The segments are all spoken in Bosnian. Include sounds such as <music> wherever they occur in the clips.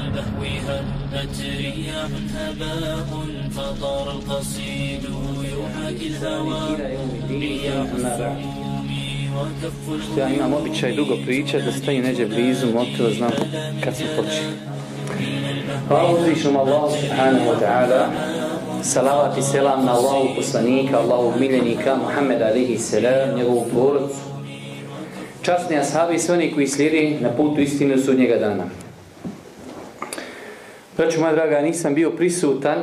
البهو هبت رياح هباء فطار القصيد يحاكي الهوى رياح السموم وكف Ja imam običaj dugo pričati da staje neđe blizu motila, znam kad sam počeo. Hvala uzvišnom Allahu subhanahu wa ta'ala. Salavat i selam na Allahu poslanika, Allahu miljenika, Muhammed alihi selam, njegovu porodcu. Časni ashabi i sve oni koji slijedi na putu istinu sudnjega dana. Braću moja draga, nisam bio prisutan,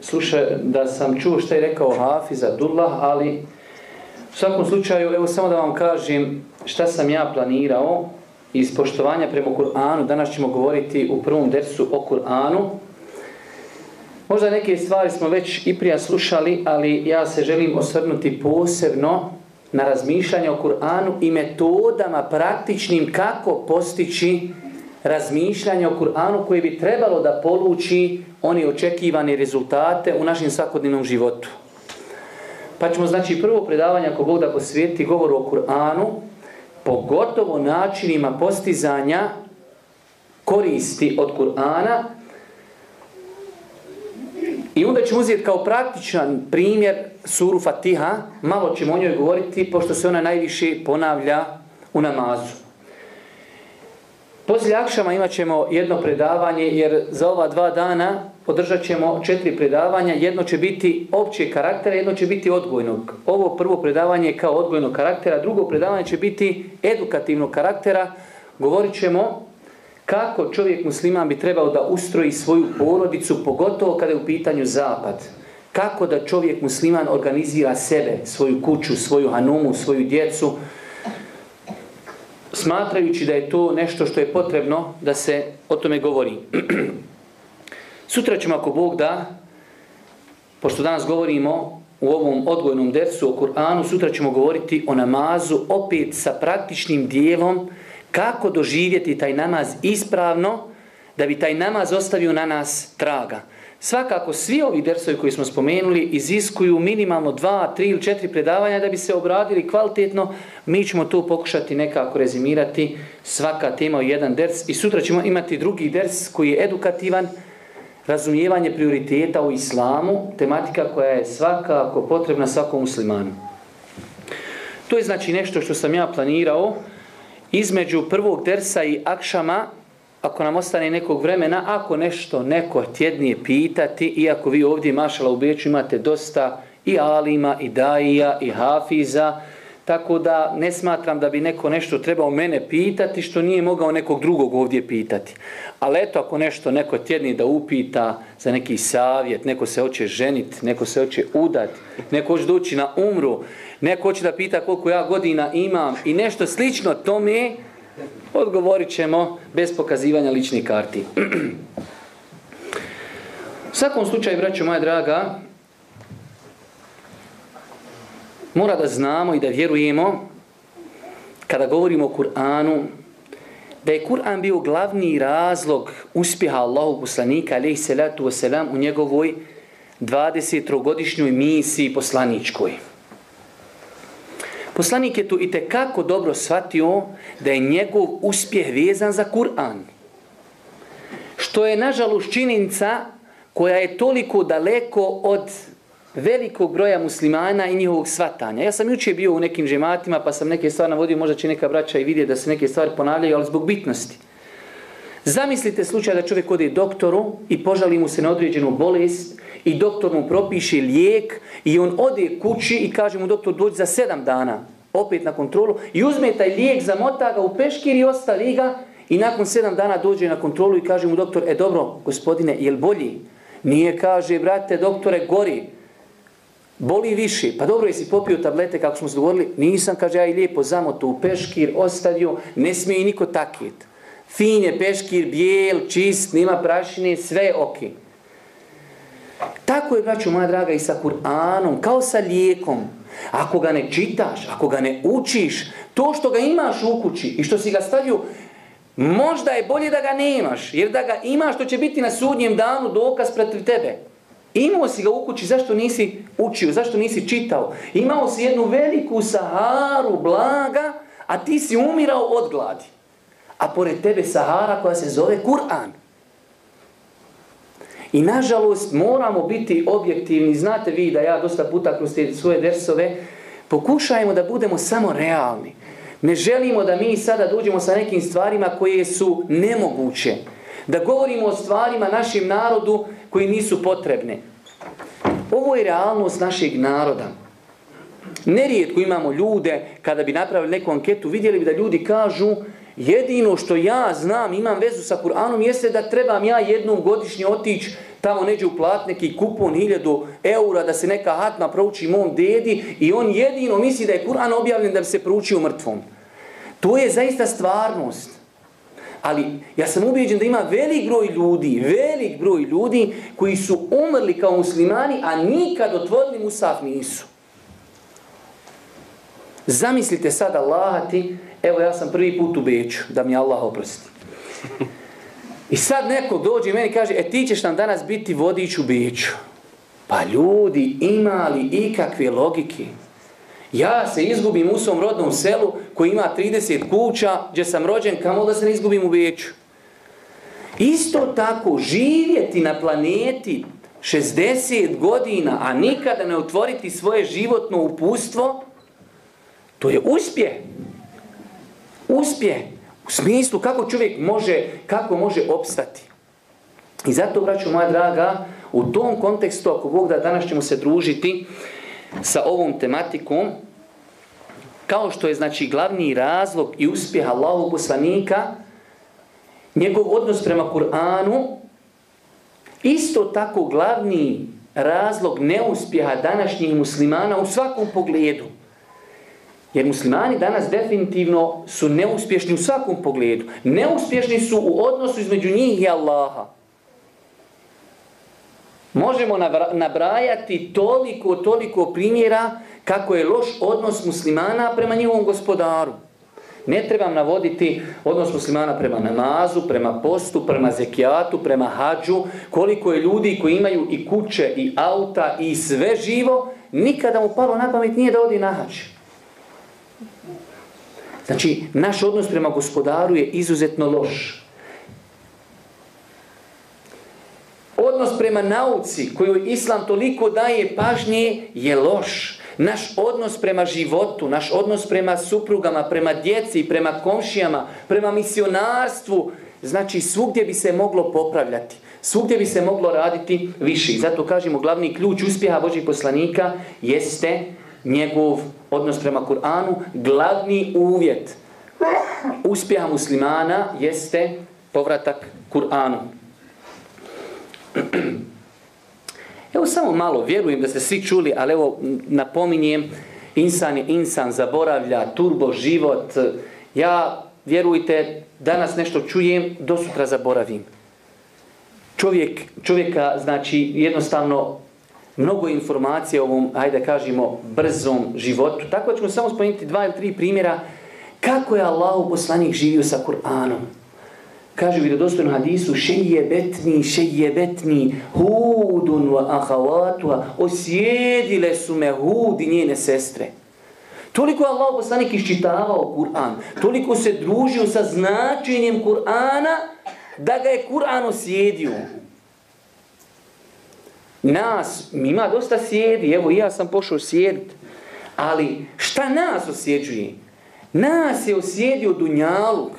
slušaj da sam čuo što je rekao Hafiz Abdullah, ali u svakom slučaju, evo samo da vam kažem šta sam ja planirao iz poštovanja prema Kur'anu. Danas ćemo govoriti u prvom dersu o Kur'anu. Možda neke stvari smo već i prija slušali, ali ja se želim osvrnuti posebno na razmišljanje o Kur'anu i metodama praktičnim kako postići razmišljanja o Kur'anu koje bi trebalo da poluči oni očekivani rezultate u našem svakodnevnom životu. Pa ćemo znači prvo predavanje ako Bog da posvijeti govoru o Kur'anu, pogotovo načinima postizanja koristi od Kur'ana i onda ćemo uzeti kao praktičan primjer suru Fatiha, malo ćemo o njoj govoriti pošto se ona najviše ponavlja u namazu. Poslije akšama imat ćemo jedno predavanje jer za ova dva dana podržat ćemo četiri predavanja. Jedno će biti opće karaktera, jedno će biti odgojnog. Ovo prvo predavanje je kao odgojnog karaktera, drugo predavanje će biti edukativnog karaktera. Govorit ćemo kako čovjek musliman bi trebao da ustroji svoju porodicu, pogotovo kada je u pitanju zapad. Kako da čovjek musliman organizira sebe, svoju kuću, svoju hanumu, svoju djecu, smatrajući da je to nešto što je potrebno da se o tome govori. <clears throat> Sutra ćemo, ako Bog da, pošto danas govorimo u ovom odgojnom dersu o Kur'anu, sutra ćemo govoriti o namazu opet sa praktičnim dijelom kako doživjeti taj namaz ispravno da bi taj namaz ostavio na nas traga. Svakako, svi ovi dersovi koji smo spomenuli iziskuju minimalno dva, tri ili četiri predavanja da bi se obradili kvalitetno. Mi ćemo to pokušati nekako rezimirati. Svaka tema u jedan ders. I sutra ćemo imati drugi ders koji je edukativan, razumijevanje prioriteta u islamu, tematika koja je svakako potrebna svakom muslimanu. To je znači nešto što sam ja planirao. Između prvog dersa i akšama, ako nam ostane nekog vremena, ako nešto neko tjednije pitati, iako vi ovdje mašala u Beču imate dosta i alima, i daija, i hafiza, tako da ne smatram da bi neko nešto trebao mene pitati što nije mogao nekog drugog ovdje pitati. Ali eto, ako nešto neko tjedni da upita za neki savjet, neko se hoće ženiti, neko se hoće udati, neko hoće doći na umru, neko hoće da pita koliko ja godina imam i nešto slično tome, odgovorit ćemo bez pokazivanja ličnih karti. <clears throat> U svakom slučaju, braćo moja draga, mora da znamo i da vjerujemo kada govorimo o Kur'anu, da je Kur'an bio glavni razlog uspjeha Allahu poslanika alejhi salatu vesselam u njegovoj 23-godišnjoj misiji poslaničkoj. Poslanik je tu i kako dobro shvatio da je njegov uspjeh vezan za Kur'an. Što je nažalost činjenica koja je toliko daleko od velikog broja muslimana i njihovog svatanja. Ja sam jučer bio u nekim džematima pa sam neke stvari navodio, možda će neka braća i vidjeti da se neke stvari ponavljaju, ali zbog bitnosti. Zamislite slučaj da čovjek ode doktoru i požali mu se na određenu bolest i doktor mu propiše lijek i on ode kući i kaže mu doktor dođi za sedam dana opet na kontrolu i uzme taj lijek, zamota ga u peškir i ostavi ga i nakon sedam dana dođe na kontrolu i kaže mu doktor, e dobro, gospodine, jel bolji? Nije, kaže, brate, doktore, gori. Boli više. Pa dobro, jesi popio tablete kako smo se dogovorili? Nisam, kaže, ja i lijepo zamotu u peškir, ostavio, ne smije niko takit. Fin je peškir, bijel, čist, nima prašine, sve je ok. Tako je, braću moja draga, i sa Kur'anom, kao sa lijekom. Ako ga ne čitaš, ako ga ne učiš, to što ga imaš u kući i što si ga stavio, možda je bolje da ga nemaš, jer da ga imaš, to će biti na sudnjem danu dokaz protiv tebe. Imao si ga u kući, zašto nisi učio, zašto nisi čitao? Imao si jednu veliku saharu blaga, a ti si umirao od gladi. A pored tebe sahara koja se zove Kur'an. I nažalost moramo biti objektivni. Znate vi da ja dosta puta kroz te svoje dersove pokušajemo da budemo samo realni. Ne želimo da mi sada dođemo sa nekim stvarima koje su nemoguće. Da govorimo o stvarima našim narodu koji nisu potrebne. Ovo je realnost našeg naroda. Nerijetko imamo ljude, kada bi napravili neku anketu, vidjeli bi da ljudi kažu jedino što ja znam, imam vezu sa Kur'anom, jeste da trebam ja jednom godišnje otići tamo neđe uplat neki kupon 1000 eura da se neka hatma prouči mom dedi i on jedino misli da je Kur'an objavljen da bi se proučio mrtvom. To je zaista stvarnost. Ali ja sam ubijeđen da ima velik broj ljudi, velik broj ljudi koji su umrli kao muslimani, a nikad otvorili musaf nisu. Zamislite sad Allah ti, evo ja sam prvi put u Beću, da mi Allah oprosti. I sad neko dođe i meni kaže, e ti ćeš nam danas biti vodič u Beću. Pa ljudi, ima li ikakve logike? Ja se izgubim u svom rodnom selu koji ima 30 kuća, gdje sam rođen, kamo da se ne izgubim u Beću? Isto tako, živjeti na planeti 60 godina, a nikada ne otvoriti svoje životno upustvo, to je uspjeh. Uspjeh. U smislu kako čovjek može, kako može opstati. I zato, braću moja draga, u tom kontekstu, ako Bog da danas ćemo se družiti sa ovom tematikom, kao što je znači glavni razlog i uspjeh Allahog poslanika, njegov odnos prema Kur'anu, isto tako glavni razlog neuspjeha današnjih muslimana u svakom pogledu. Jer muslimani danas definitivno su neuspješni u svakom pogledu. Neuspješni su u odnosu između njih i Allaha. Možemo nabrajati toliko, toliko primjera kako je loš odnos muslimana prema njihovom gospodaru. Ne trebam navoditi odnos muslimana prema namazu, prema postu, prema zekijatu, prema hađu, koliko je ljudi koji imaju i kuće, i auta, i sve živo, nikada mu palo na pamet nije da odi na hađu. Znači, naš odnos prema gospodaru je izuzetno loš. Odnos prema nauci koju Islam toliko daje pažnje je loš. Naš odnos prema životu, naš odnos prema suprugama, prema djeci, prema komšijama, prema misionarstvu, znači svugdje bi se moglo popravljati. Svugdje bi se moglo raditi više. Zato kažemo, glavni ključ uspjeha Božih poslanika jeste njegov odnos prema Kur'anu, glavni uvjet uspjeha muslimana jeste povratak Kur'anu. Evo samo malo, vjerujem da ste svi čuli, ali evo napominjem, insan je insan, zaboravlja, turbo život. Ja, vjerujte, danas nešto čujem, do sutra zaboravim. Čovjek, čovjeka, znači, jednostavno mnogo informacija o ovom, hajde kažemo, brzom životu. Tako da ćemo samo spomenuti dva ili tri primjera kako je Allah poslanik živio sa Kur'anom. Kaže u dostojno hadisu šeje betni, šeje betni, hudun wa ahavatuha, osjedile su me hud i njene sestre. Toliko je Allah poslanik iščitavao Kur'an, toliko se družio sa značenjem Kur'ana, da ga je Kur'an osjedio nas, ima dosta sjedi, evo ja sam pošao sjediti, ali šta nas osjeđuje? Nas je osjedio Dunjaluk,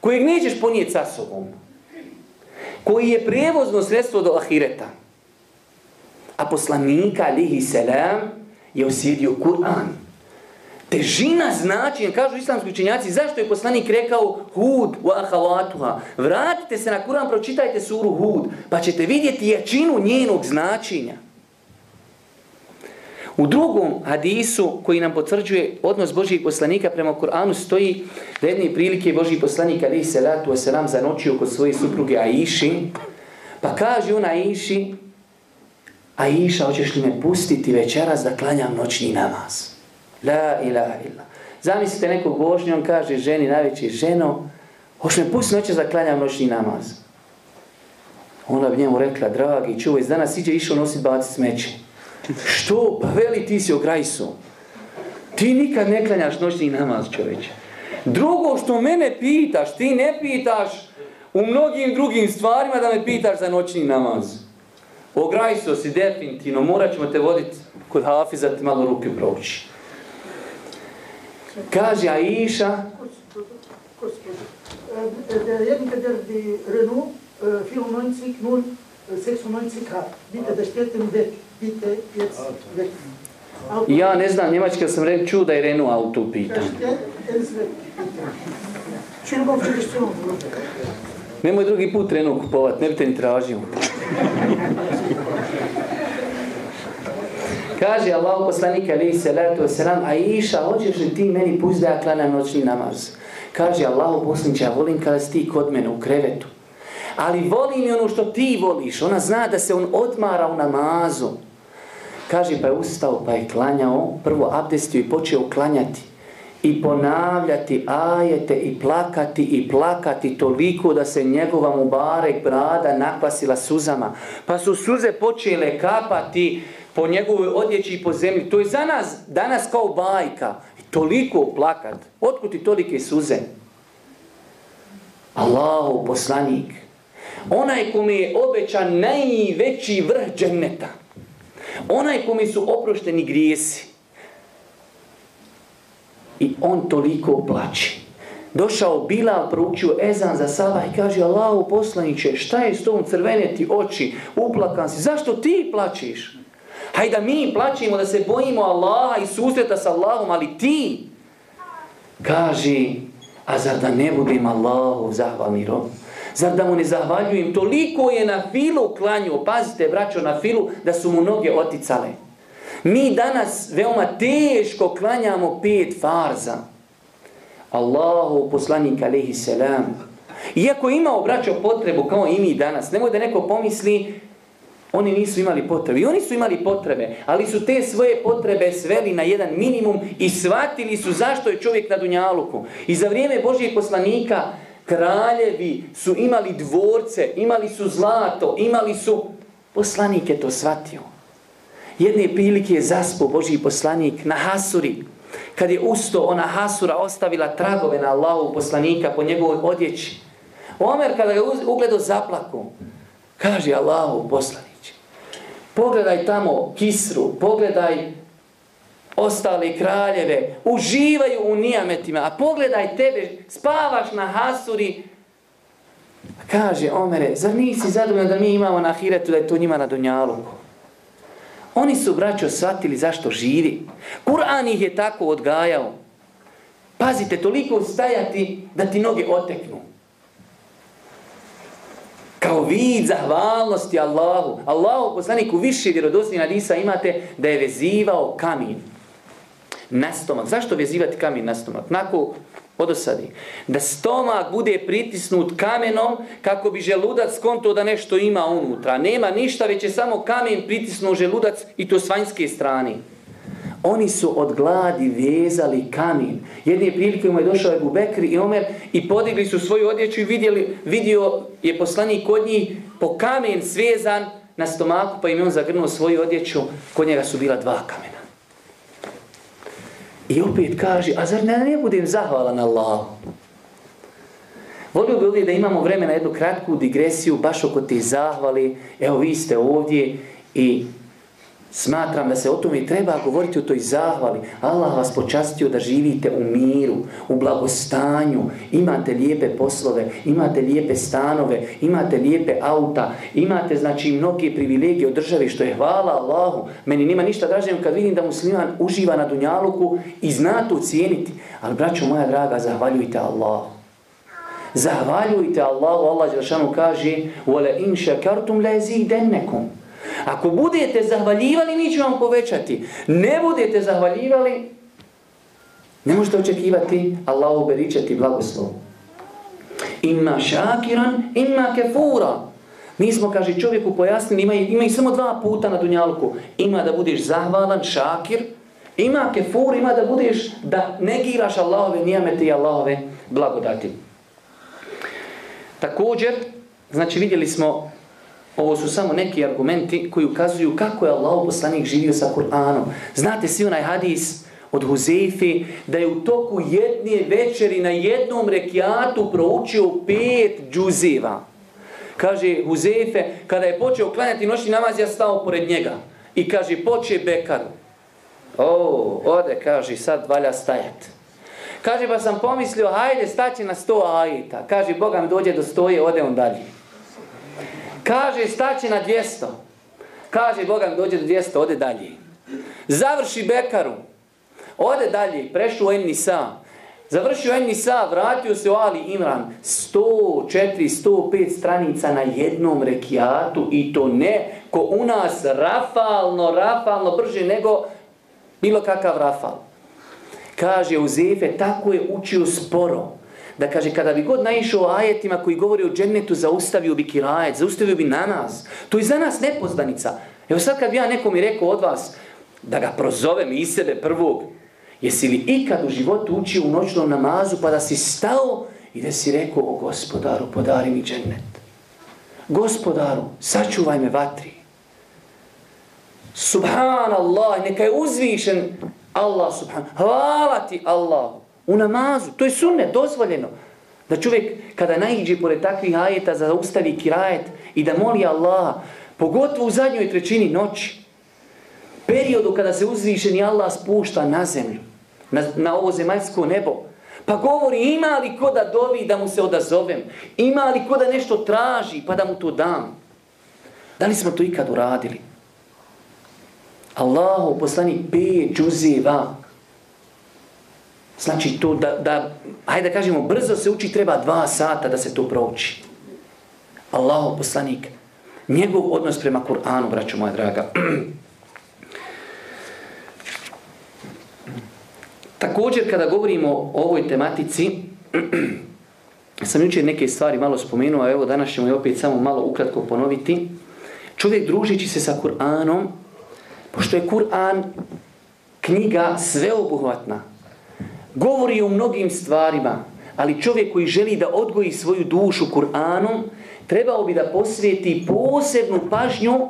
kojeg nećeš ponijeti sa sobom, koji je prevozno sredstvo do Ahireta. A poslanika, alihi selam, je osjedio Kur'an. Težina značenja, kažu islamski učenjaci, zašto je poslanik rekao Hud wa ahavatuha? Vratite se na Kur'an, pročitajte suru Hud, pa ćete vidjeti jačinu njenog značenja. U drugom hadisu koji nam potvrđuje odnos Božijeg poslanika prema Kur'anu stoji da jedne prilike Božiji poslanik alaihi salatu wasalam zanočio kod svoje supruge Aiši pa kaže ona Aiši Aiša, hoćeš li me pustiti večeras da klanjam noćni namaz? La ilaha illa. Zamislite nekog božnje, on kaže ženi, najveći ženo, hoš me pusti noće za klanjam noćni namaz. Ona bi njemu rekla, dragi, čuvaj, danas iđe išao nositi baci smeće. Što? Pa veli ti si ograjso. Ti nikad ne klanjaš noćni namaz, čoveče. Drugo što mene pitaš, ti ne pitaš u mnogim drugim stvarima da me pitaš za noćni namaz. Ograjso si definitivno, morat ćemo te voditi kod Hafiza, ti malo ruke prouči. Kaže Aisha... Jedni kader di Renault, 94, 96 bitte bestätigen weg, bitte jetzt weg. Ja ne znam, njemačka sam rekao, čuo da je Renault auto u pitanju. Nemoj drugi put Renault kupovat, ne bi te ni tražio. Kaže Allah poslanik alaihi salatu wasalam, a iša, hoćeš li ti meni pusti da ja klanam noćni namaz? Kaže Allah poslanik, ja volim kada si ti kod mene u krevetu. Ali volim i ono što ti voliš. Ona zna da se on odmara u namazu. Kaže, pa je ustao, pa je klanjao, prvo abdestio i počeo klanjati. I ponavljati ajete i plakati i plakati toliko da se njegova mubarek brada nakvasila suzama. Pa su suze počele kapati po njegovoj odjeći i po zemlji. To je za nas danas kao bajka. I toliko plakat. Otkud ti tolike suze? Allahu poslanik. Onaj kome je obećan najveći vrh dženneta. Onaj kome su oprošteni grijesi. I on toliko plaći. Došao Bilal, proučio Ezan za Sabah i kaže Allahu poslaniće, šta je s tom crvene ti oči, uplakan si, zašto ti plaćiš? Hajde da mi plaćimo, da se bojimo Allaha i susreta sa Allahom, ali ti, kaži, a zar da ne budem Allahu zahvalni rob? Zar da mu ne zahvaljujem? Toliko je na filu klanju, pazite, braćo, na filu, da su mu noge oticale. Mi danas veoma teško klanjamo pet farza. Allahu poslanik alaihi selam. Iako imao braćo potrebu kao i mi danas, nemoj da neko pomisli Oni nisu imali potrebe. I oni su imali potrebe, ali su te svoje potrebe sveli na jedan minimum i shvatili su zašto je čovjek na Dunjaluku. I za vrijeme Božijeg poslanika kraljevi su imali dvorce, imali su zlato, imali su... Poslanik je to shvatio. Jedne prilike je zaspo Božiji poslanik na Hasuri. Kad je usto ona Hasura ostavila tragove na Allahu poslanika po njegovoj odjeći. Omer kada ga ugledao zaplaku, kaže Allahu poslanik, Pogledaj tamo Kisru, pogledaj ostali kraljeve, uživaju u nijametima, a pogledaj tebe, spavaš na Hasuri. Kaže Omere, zar nisi zadovoljan da mi imamo na Ahiretu da je to njima na Dunjalu? Oni su, braćo, shvatili zašto živi. Kur'an ih je tako odgajao. Pazite, toliko stajati da ti noge oteknu kao vid zahvalnosti Allahu. Allahu poslaniku više vjerodostojnih hadisa imate da je vezivao kamin na stomak. Zašto vezivati kamin na stomak? Nako odosadi. Da stomak bude pritisnut kamenom kako bi želudac skonto da nešto ima unutra. Nema ništa, već je samo kamen pritisnuo želudac i to s vanjske strane. Oni su od gladi vezali kamin. Jedne prilike mu je došao Ebu Bekri i Omer i podigli su svoju odjeću i vidjeli, vidio je poslanik kod njih po kamen svezan na stomaku pa im je on zagrnuo svoju odjeću. Kod njega su bila dva kamena. I opet kaže, a zar ne, ne budem zahvalan Allah? Volio bi ovdje da imamo vremena jednu kratku digresiju baš oko te zahvali. Evo vi ste ovdje i Smatram da se o tome treba govoriti o toj zahvali. Allah vas počastio da živite u miru, u blagostanju, imate lijepe poslove, imate lijepe stanove, imate lijepe auta, imate znači mnoge privilegije od države što je hvala Allahu. Meni nima ništa dražnjem kad vidim da musliman uživa na dunjaluku i zna to cijeniti. Ali braćo moja draga, zahvaljujte Allahu. Zahvaljujte Allahu, Allah Đelšanu kaže وَلَا إِنْ شَكَرْتُمْ لَزِيدَنَّكُمْ Ako budete zahvaljivali, mi ćemo vam povećati. Ne budete zahvaljivali, ne možete očekivati Allahu beričati blagoslov. Ima šakiran, ima kefura. Mi smo, kaže, čovjeku pojasnili, ima, ima i samo dva puta na dunjalku. Ima da budeš zahvalan, šakir, ima kefur, ima da budeš, da negiraš Allahove nijamete i Allahove blagodati. Također, znači vidjeli smo Ovo su samo neki argumenti koji ukazuju kako je Allah poslanik živio sa Kur'anom. Znate svi onaj hadis od Huzeifi da je u toku jedne večeri na jednom rekiatu proučio pet džuzeva. Kaže Huzeife, kada je počeo klanjati noćni namaz, ja stao pored njega. I kaže, poče Bekaru. O, ode, kaže, sad valja stajat. Kaže, pa sam pomislio, hajde, staće na sto ajita. Kaže, Boga mi dođe do stoje, ode on dalje. Kaže, staće na dvjesto. Kaže, Boga mi dođe do dvjesto, ode dalje. Završi Bekaru. Ode dalje, prešao en Nisa. Završio en Nisa, vratio se u Ali Imran. 104, 105 stranica na jednom rekiatu i to ne ko u nas rafalno, rafalno brže nego bilo kakav rafal. Kaže Uzefe, tako je učio sporo. Da kaže, kada bi god naišao ajetima koji govori o džennetu, zaustavio bi kirajet, zaustavio bi na nas. To je za nas nepoznanica. Evo sad kad bi ja nekom i rekao od vas, da ga prozovem iz sebe prvog, jesi li ikad u životu učio u noćnom namazu pa da si stao i da si rekao, o gospodaru, podari mi džennet. Gospodaru, sačuvaj me vatri. Subhanallah, neka je uzvišen Allah subhan. Hvala ti Allah. U namazu, to je sunne, dozvoljeno. Da čovjek kada naiđe pored takvih ajeta zaustavi kirajet i da moli Allaha, pogotovo u zadnjoj trećini noći, periodu kada se uzvišeni Allah spušta na zemlju, na, na ovo zemaljsko nebo, pa govori ima li ko da dovi da mu se odazovem, ima li ko da nešto traži pa da mu to dam. Da li smo to ikad uradili? Allahu poslani pet džuzeva. Znači to da, da, hajde da kažemo, brzo se uči, treba dva sata da se to prouči. Allahu poslanik, njegov odnos prema Kur'anu, braćo moja draga. <clears throat> Također, kada govorimo o ovoj tematici, <clears throat> sam jučer neke stvari malo spomenuo, a evo danas ćemo je opet samo malo ukratko ponoviti. Čovjek družići se sa Kur'anom, Pošto je Kur'an knjiga sveobuhvatna, govori o mnogim stvarima, ali čovjek koji želi da odgoji svoju dušu Kur'anom, trebao bi da posvijeti posebnu pažnju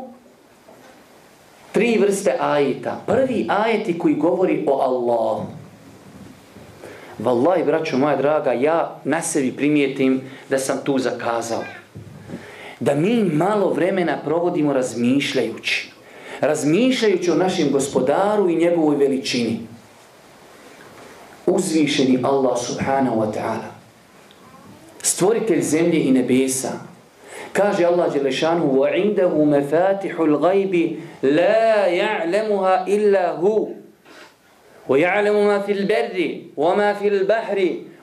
tri vrste ajeta. Prvi ajeti koji govori o Allahu. Wallahi, braćo moja draga, ja na sebi primijetim da sam tu zakazao. Da mi malo vremena provodimo razmišljajući razmišljajući o našem gospodaru i njegovoj veličini Uzvišeni Allah subhanahu wa ta'ala, stvoritelj zemlje i nebesa, kaže Allah Đelešanu, وَعِنْدَهُ مَفَاتِحُ الْغَيْبِ لَا يَعْلَمُهَا إِلَّا هُ وَيَعْلَمُ مَا فِي الْبَرِّ وَمَا فِي الْبَحْرِ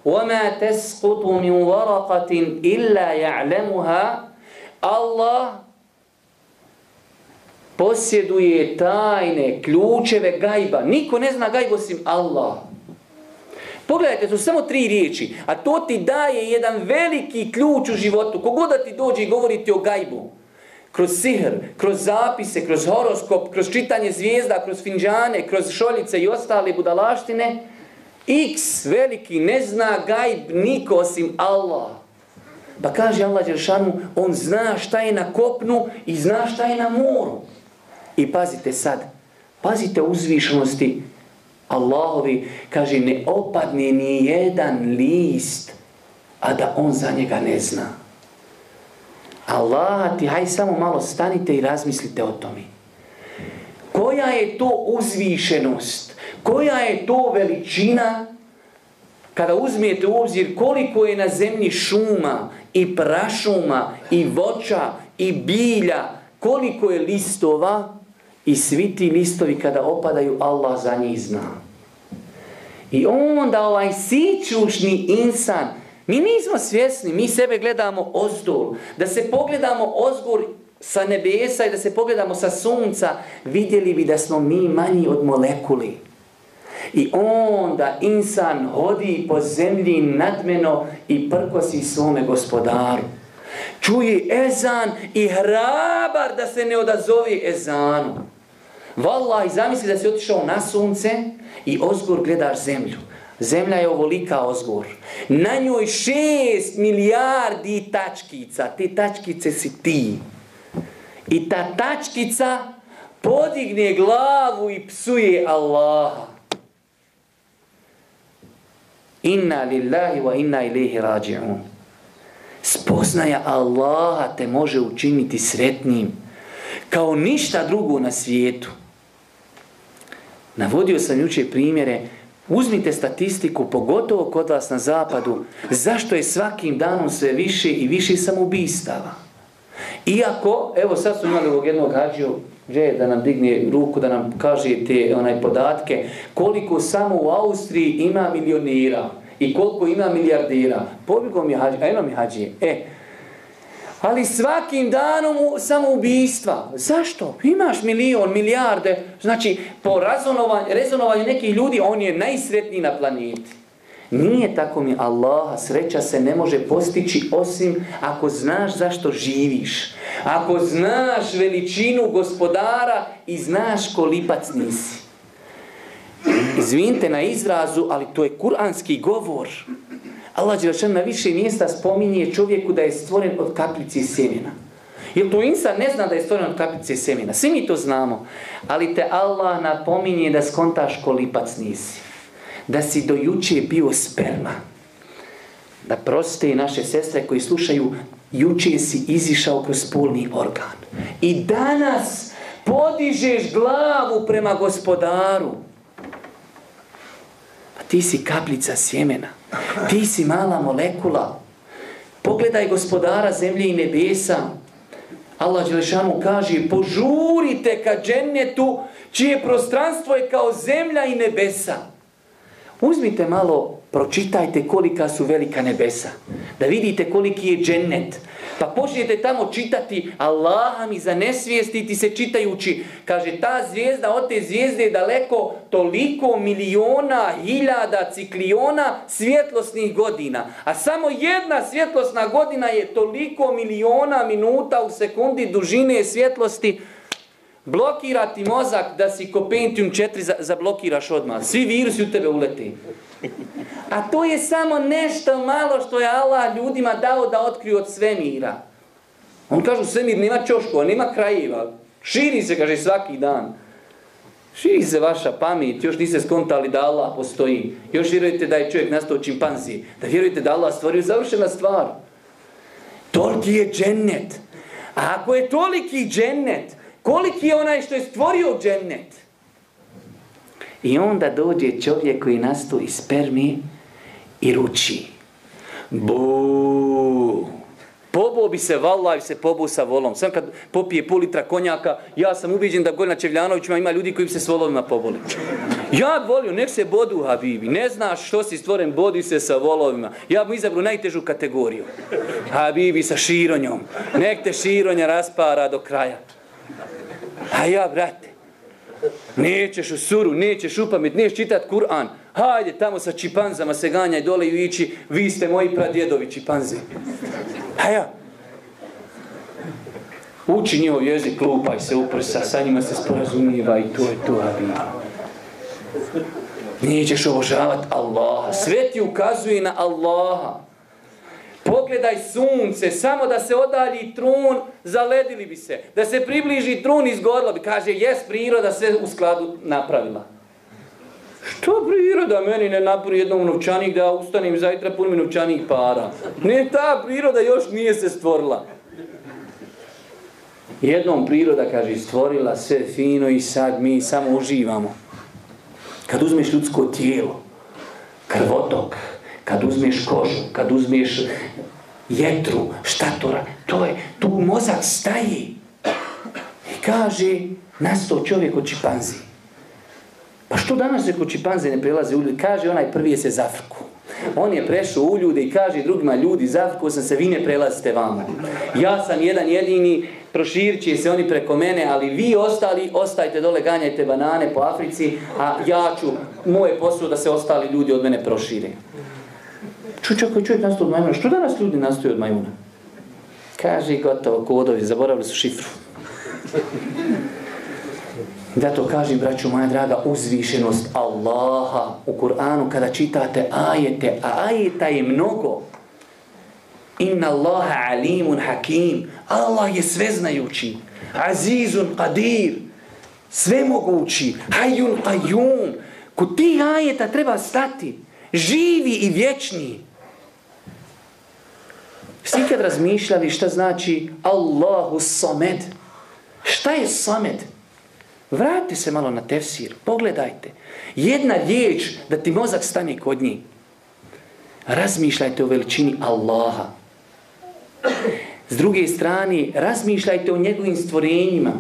وَمَا تَسْقُطُ مِنْ وَرَقَةٍ إِلَّا يَعْلَمُهَا Allah posjeduje tajne, ključeve gajba. Niko ne zna gajbu osim Allah. Pogledajte, to su samo tri riječi, a to ti daje jedan veliki ključ u životu. Kogoda da ti dođe i govori ti o gajbu, kroz sihr, kroz zapise, kroz horoskop, kroz čitanje zvijezda, kroz finđane, kroz šoljice i ostale budalaštine, X veliki ne zna gajb niko osim Allah. Pa kaže Allah Đeršanu, on zna šta je na kopnu i zna šta je na moru. I pazite sad, pazite uzvišenosti Allahovi, kaže, ne opadne ni jedan list, a da on za njega ne zna. Allah ti, haj samo malo stanite i razmislite o tome. Koja je to uzvišenost? Koja je to veličina kada uzmijete u obzir koliko je na zemlji šuma i prašuma i voća i bilja, koliko je listova, I svi ti listovi kada opadaju, Allah za njih zna. I onda ovaj sićušni insan, mi nismo svjesni, mi sebe gledamo ozdol. Da se pogledamo ozgor sa nebesa i da se pogledamo sa sunca, vidjeli bi da smo mi manji od molekuli. I onda insan hodi po zemlji nadmeno i prkosi svome gospodaru. Čuje ezan i hrabar da se ne odazove ezanu. Wallahi, zamisli da si otišao na sunce i ozgor gledaš zemlju. Zemlja je ovolika ozgor. Na njoj šest milijardi tačkica. Te tačkice si ti. I ta tačkica podigne glavu i psuje Allaha. Inna lillahi wa inna ilihi rađi'un. Spoznaja Allaha te može učiniti sretnim kao ništa drugo na svijetu. Navodio sam juče primjere, uzmite statistiku, pogotovo kod vas na zapadu, zašto je svakim danom sve više i više samoubistava. Iako, evo sad smo imali ovog jednog hađiju, gdje da nam digne ruku, da nam kaže te onaj podatke, koliko samo u Austriji ima milionira i koliko ima milijardira. Pobjegom mi hađi, eno mi hađi, e, ali svakim danom samo ubijstva. Zašto? Imaš milion, milijarde, znači po razonovanju, rezonovanju nekih ljudi, on je najsretniji na planeti. Nije tako mi Allaha, sreća se ne može postići osim ako znaš zašto živiš. Ako znaš veličinu gospodara i znaš kolipac nisi. Izvinite na izrazu, ali to je kuranski govor. Allah Đelešan na više mjesta spominje čovjeku da je stvoren od kapljice semena. Jer to insan ne zna da je stvoren od kapljice semena. Svi mi to znamo. Ali te Allah napominje da skontaš kolipac nisi da si do juče bio sperma. Da proste naše sestre koji slušaju, juče si izišao kroz spolni organ. I danas podižeš glavu prema gospodaru. Ti si kaplica sjemena. Ti si mala molekula. Pogledaj gospodara zemlje i nebesa. Allah Đelešanu kaže, požurite ka džennetu, čije prostranstvo je kao zemlja i nebesa. Uzmite malo, pročitajte kolika su velika nebesa. Da vidite koliki je džennet. Pa počnete tamo čitati Allaha mi za nesvijestiti se čitajući. Kaže, ta zvijezda od te zvijezde je daleko toliko miliona, hiljada, cikliona svjetlosnih godina. A samo jedna svjetlosna godina je toliko miliona minuta u sekundi dužine svjetlosti blokirati mozak da si ko Pentium 4 zablokiraš odmah. Svi virusi u tebe uleti. A to je samo nešto malo što je Allah ljudima dao da otkriju od svemira. On kažu svemir nema čoškova, nema krajeva. Širi se, kaže, svaki dan. Širi se vaša pamet, još niste skontali da Allah postoji. Još vjerujete da je čovjek nastao čimpanzi. Da vjerujete da Allah stvorio završena stvar. Toliki je džennet. A ako je toliki džennet, Koliki je onaj što je stvorio džennet? I onda dođe čovjek koji iz spermi i ruči. Bu. Pobo bi se vallaj se pobo sa volom. Sam kad popije pol litra konjaka, ja sam ubiđen da gore na Čevljanovićima ima ljudi koji bi se s volovima poboli. Ja volio, nek se bodu, Habibi. Ne znaš što si stvoren, bodi se sa volovima. Ja bi izabru najtežu kategoriju. Habibi sa šironjom. Nek te šironja raspara do kraja. A ja, brate, nećeš u suru, nećeš u nećeš čitat Kur'an. Hajde, tamo sa čipanzama se ganjaj dole i ići, vi ste moji pradjedovi čipanzi. A ja, uči njihov jezik, lupaj se uprsa, sa njima se sporazumijeva i to je to, abi. Nećeš obožavati Allaha. Sve ti ukazuje na Allaha. Pogledaj sunce, samo da se odalji trun, zaledili bi se. Da se približi trun, izgorilo bi. Kaže, jes priroda sve u skladu napravila. Što priroda meni ne napuni jednom novčanik da ustanem zajtra punim novčanih para? Ne, ta priroda još nije se stvorila. Jednom priroda, kaže, stvorila sve fino i sad mi samo uživamo. Kad uzmeš ljudsko tijelo, krvotok, kad uzmeš kožu, kad uzmeš jetru, štatora, to je, tu mozak staje. I kaže, nasto čovjek od čipanzi. Pa što danas se kod čipanze ne prelaze u ljudi? Kaže, onaj prvi je se zafrku. On je prešao u ljude i kaže drugima, ljudi, zafrku sam se, vi ne prelazite vama. Ja sam jedan jedini, proširit će se oni preko mene, ali vi ostali, ostajte dole, ganjajte banane po Africi, a ja ću, moje posao da se ostali ljudi od mene prošire. Ču čovjek, čovjek nastoji od majmuna. Što danas ljudi nastoji od majmuna? Kaže gotovo, kodovi, zaboravili su šifru. Da to kaže, braću moja draga, uzvišenost Allaha u Kur'anu kada čitate ajete, a ajeta je mnogo. Inna Allaha alimun hakim. Allah je sveznajući. Azizun qadir. Sve mogući. Hajun qajum. Kod ti ajeta treba stati. Živi i vječni Svi kad razmišljali šta znači Allahu samed? Šta je samed? Vratite se malo na tefsir, pogledajte. Jedna riječ da ti mozak stane kod njih. Razmišljajte o veličini Allaha. S druge strane, razmišljajte o njegovim stvorenjima.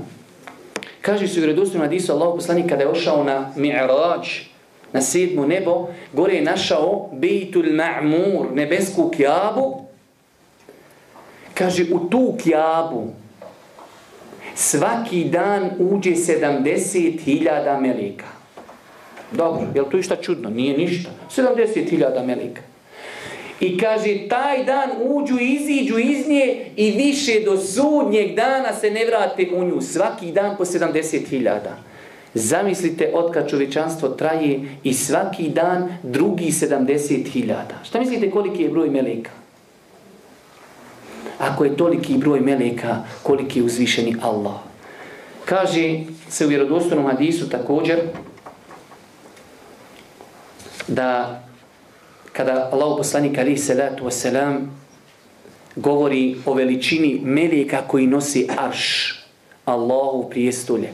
Kaže su na hadisu Allahu poslanik kada je ošao na Mi'raj, na sedmo nebo, gore je našao Bejtul Ma'mur, nebesku kjabu. Kaže, u tu kjabu svaki dan uđe 70.000 melika. Dobro, je li to išta čudno? Nije ništa. 70.000 melika. I kaže, taj dan uđu i iziđu iz nje i više do sudnjeg dana se ne vrate u nju. Svaki dan po 70.000. Zamislite otkad čovečanstvo traje i svaki dan drugi 70.000. Šta mislite koliki je broj meleka? Ako je toliki broj meleka, koliki je uzvišeni Allah. Kaže se u vjerodostojnom hadisu također da kada Allah poslanik ali salatu wasalam govori o veličini meleka koji nosi arš Allahu prijestolje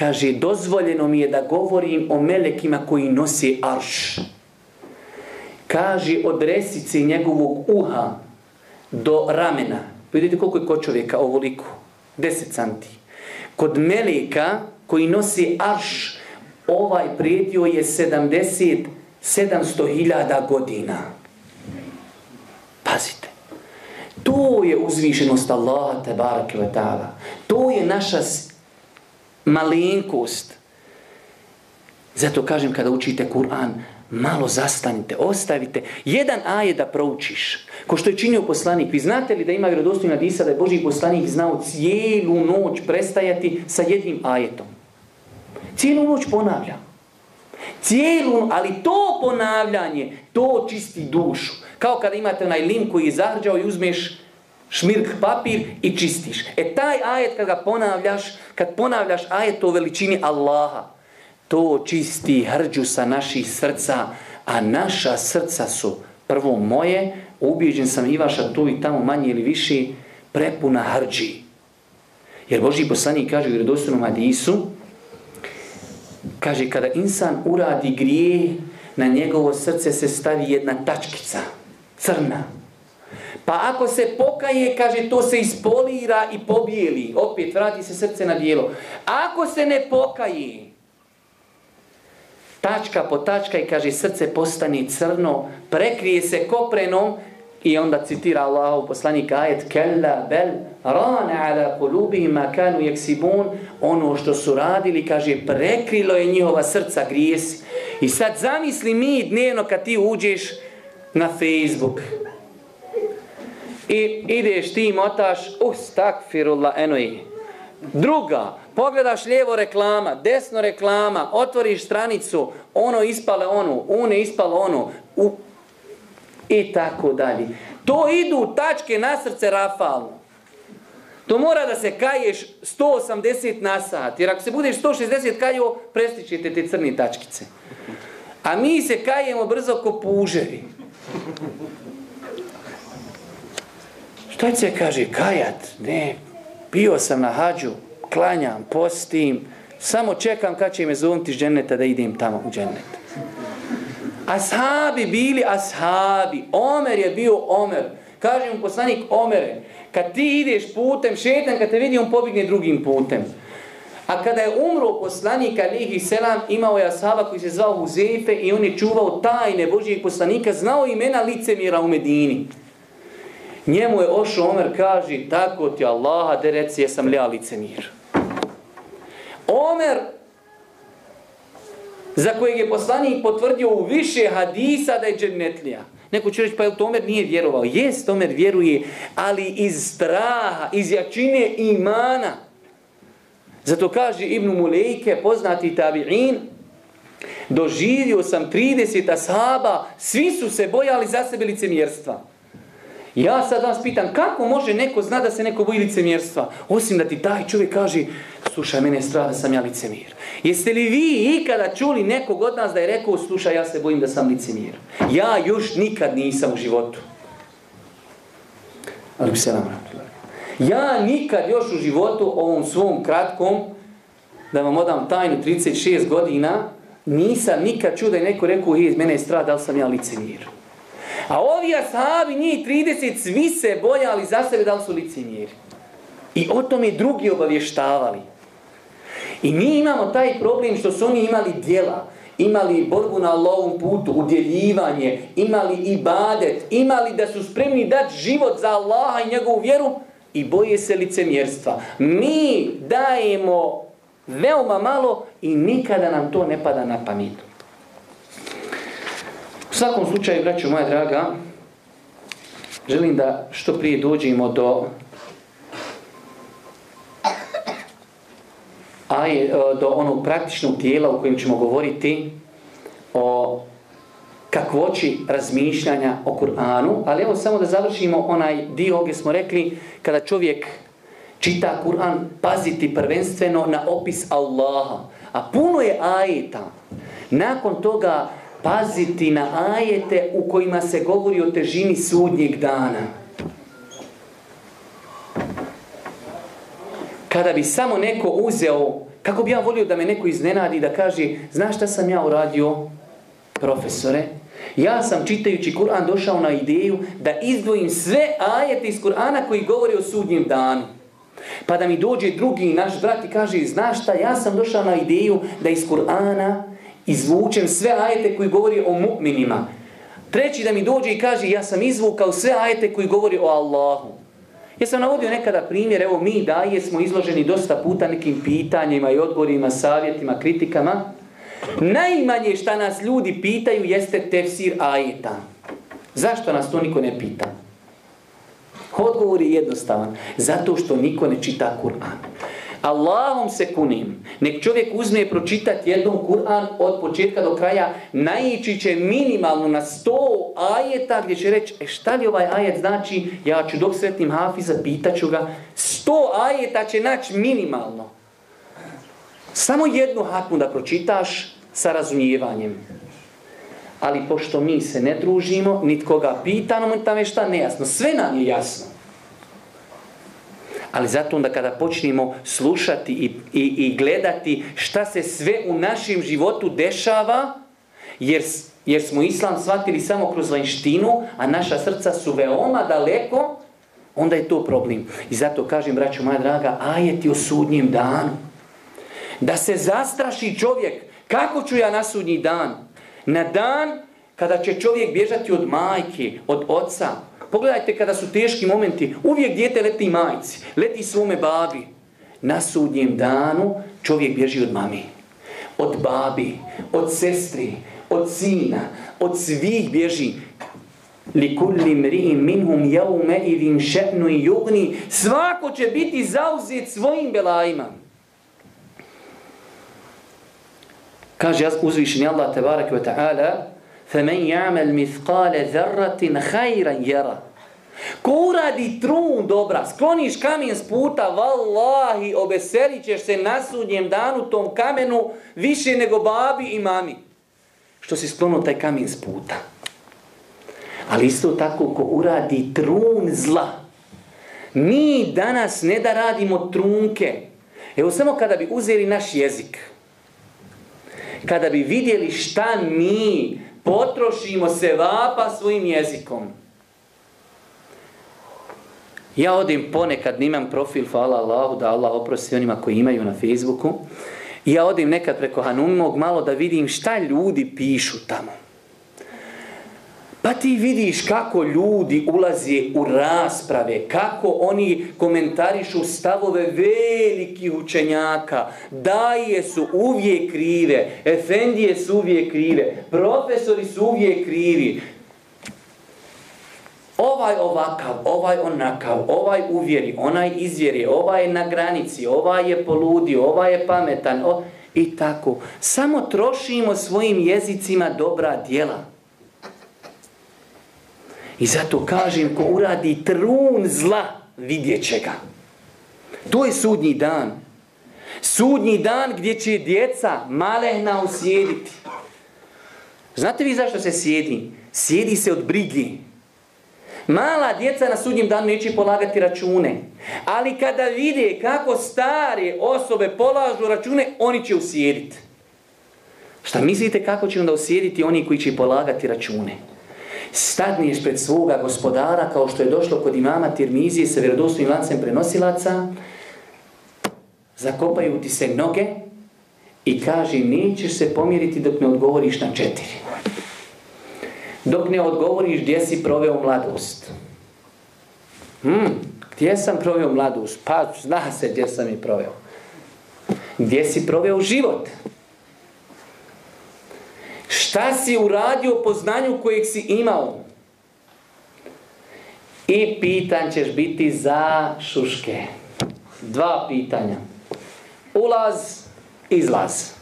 kaže dozvoljeno mi je da govorim o melekima koji nosi arš kaže od resice njegovog uha do ramena vidite koliko je kod čovjeka ovoliko 10 santi kod meleka koji nosi arš ovaj prijedio je 70 700.000 godina. Pazite. To je uzvišenost Allaha te kvetala. ta'ala. To je naša malenkost. Zato kažem kada učite Kur'an, malo zastanite, ostavite jedan ajet da proučiš. Ko što je činio poslanik, vi znate li da ima vjerodostojna disa da je Boži poslanik znao cijelu noć prestajati sa jednim ajetom. Cijelu noć ponavlja. Cijelu, ali to ponavljanje, to čisti dušu. Kao kada imate onaj lim koji je zahrđao i uzmeš šmirk papir i čistiš. E taj ajet kad ga ponavljaš, kad ponavljaš ajet o veličini Allaha, to čisti hrđu sa naših srca, a naša srca su prvo moje, ubijeđen sam i vaša tu i tamo manje ili više, prepuna hrđi. Jer Boži poslanik kaže u redostojnom hadisu, Kaže, kada insan uradi grije, na njegovo srce se stavi jedna tačkica, crna. Pa ako se pokaje, kaže, to se ispolira i pobijeli. Opet, vrati se srce na dijelo. Ako se ne pokaje, tačka po tačka i kaže, srce postane crno, prekrije se koprenom, I onda citira Allahu poslanik ajet kella bel rana ala kulubihima ma kanu jeksibun ono što su radili kaže prekrilo je njihova srca grijesi i sad zamisli mi dnevno kad ti uđeš na Facebook i ideš ti motaš ustakfirullah enoi. druga pogledaš lijevo reklama desno reklama otvoriš stranicu ono ispale onu une ispale onu, u i tako dalje. To idu tačke na srce rafalno. To mora da se kaješ 180 na sat. Jer ako se budeš 160 kajo, prestićete te crni tačkice. A mi se kajemo brzo ko puževi. Šta će kaže? Kajat? Ne. Bio sam na hađu, klanjam, postim. Samo čekam kad će me zovniti iz dženeta da idem tamo u dženet. Ashabi bili ashabi. Omer je bio Omer. Kaže mu poslanik Omere, kad ti ideš putem, šetan kad te vidi, on pobigne drugim putem. A kada je umro poslanik alihi selam, imao je ashaba koji se zvao Huzefe i on je čuvao tajne Božijeg poslanika, znao imena licemira u Medini. Njemu je ošao Omer kaže, tako ti Allaha, da reci, jesam li ja licemir. Omer za kojeg je poslanik potvrdio u više hadisa da je džennetlija. Neko će reći, pa je to Omer nije vjerovao? Jest, Omer vjeruje, ali iz straha, iz jačine imana. Zato kaže Ibn Mulejke, poznati tabi'in, doživio sam 30 ashaba, svi su se bojali za sebe licemjerstva. Ja sad vas pitam, kako može neko zna da se neko boji licemjerstva? Osim da ti taj čovjek kaže, slušaj, mene je strah da sam ja licemjer. Jeste li vi ikada čuli nekog od nas da je rekao, slušaj, ja se bojim da sam licemjer? Ja još nikad nisam u životu. Ali se nam Ja nikad još u životu ovom svom kratkom, da vam odam tajnu 36 godina, nisam nikad čuo da je neko rekao, iz mene je strah, da li sam ja licemjer. A ovi ashabi, njih 30, svi se bojali za sebe da li su licimjeri. I o tome drugi obavještavali. I mi imamo taj problem što su oni imali dijela, imali borbu na Allahovom putu, udjeljivanje, imali ibadet, imali da su spremni dati život za Allaha i njegovu vjeru i boje se licemjerstva. Mi dajemo veoma malo i nikada nam to ne pada na pamet. Svakom slučaju, braću moja draga, želim da što prije dođemo do aj, e, do onog praktičnog dijela u kojem ćemo govoriti o kakvoći razmišljanja o Kur'anu, ali evo samo da završimo onaj dio gdje smo rekli kada čovjek čita Kur'an paziti prvenstveno na opis Allaha. A puno je ajeta. Nakon toga paziti na ajete u kojima se govori o težini sudnjeg dana. Kada bi samo neko uzeo, kako bi ja volio da me neko iznenadi da kaže, znaš šta sam ja uradio, profesore? Ja sam čitajući Kur'an došao na ideju da izdvojim sve ajete iz Kur'ana koji govori o sudnjem danu. Pa da mi dođe drugi naš brat i kaže, znaš šta, ja sam došao na ideju da iz Kur'ana izvučem sve ajete koji govori o mu'minima. Treći da mi dođe i kaže, ja sam izvukao sve ajete koji govori o Allahu. Ja sam navodio nekada primjer, evo mi daje smo izloženi dosta puta nekim pitanjima i odgovorima, savjetima, kritikama. Najmanje šta nas ljudi pitaju jeste tefsir ajeta. Zašto nas to niko ne pita? Odgovor je jednostavan. Zato što niko ne čita Kur'an. Allahom se kunim. Nek čovjek uzme pročitati jednom Kur'an od početka do kraja, naići će minimalno na sto ajeta gdje će reći, e šta li ovaj ajet znači, ja ću dok sretnim hafiza, pitaću ga, sto ajeta će naći minimalno. Samo jednu hatmu da pročitaš sa razumijevanjem. Ali pošto mi se ne družimo, nit koga pitamo, tam je šta nejasno. Sve nam je jasno. Ali zato onda kada počnemo slušati i, i, i gledati šta se sve u našem životu dešava, jer, jer smo islam shvatili samo kroz vanštinu, a naša srca su veoma daleko, onda je to problem. I zato kažem, braćo moja draga, ajeti o sudnjem danu. Da se zastraši čovjek, kako ću ja na sudnji dan? Na dan kada će čovjek bježati od majke, od oca, Pogledajte kada su teški momenti, uvijek dijete leti majci, leti svome babi. Na sudnjem danu čovjek bježi od mami, od babi, od sestri, od sina, od svih bježi. Li kulli mri'in minhum yawma idhin sha'nu yughni svako će biti zauzet svojim belajima kaže uzvišeni Allah tebareke ve taala فَمَنْ يَعْمَلْ مِثْقَالَ ذَرَّةٍ خَيْرًا يَرَ Ko uradi trun dobra, skloniš kamen s puta, vallahi, obeselit ćeš se na sudnjem danu tom kamenu više nego babi i mami. Što si sklonuo taj kamen s puta. Ali isto tako ko uradi trun zla. Mi danas ne da radimo trunke. Evo samo kada bi uzeli naš jezik. Kada bi vidjeli šta mi potrošimo se vapa svojim jezikom. Ja odim ponekad, nimam profil, hvala Allahu, da Allah oprosti onima koji imaju na Facebooku. I ja odim nekad preko Hanumog malo da vidim šta ljudi pišu tamo. Pa ti vidiš kako ljudi ulazi u rasprave, kako oni komentarišu stavove velikih učenjaka. Daje su uvijek krive, efendije su uvijek krive, profesori su uvijek krivi. Ovaj ovakav, ovaj onakav, ovaj uvjeri, onaj izvjeri, ovaj je na granici, ovaj je poludio, ovaj je pametan. O, I tako. Samo trošimo svojim jezicima dobra djela. I zato kažem, ko uradi trun zla, vidjet će ga. To je sudnji dan. Sudnji dan gdje će djeca malehna usjediti. Znate vi zašto se sjedi? Sjedi se od brigi. Mala djeca na sudnjem danu neće polagati račune. Ali kada vide kako stare osobe polažu račune, oni će usjediti. Šta mislite kako će onda usjediti oni koji će polagati račune? Stadniješ pred svoga gospodara kao što je došlo kod imama Tirmizije sa vjerodostojnim lancem prenosilaca, zakopaju ti se noge i kaže nećeš se pomjeriti dok ne odgovoriš na četiri. Dok ne odgovoriš gdje si proveo mladost. Hmm, gdje sam proveo mladost? Pa zna se gdje sam i proveo. Gdje si proveo život? Šta si uradio po znanju kojeg si imao? I pitan ćeš biti za šuške. Dva pitanja. Ulaz, izlaz.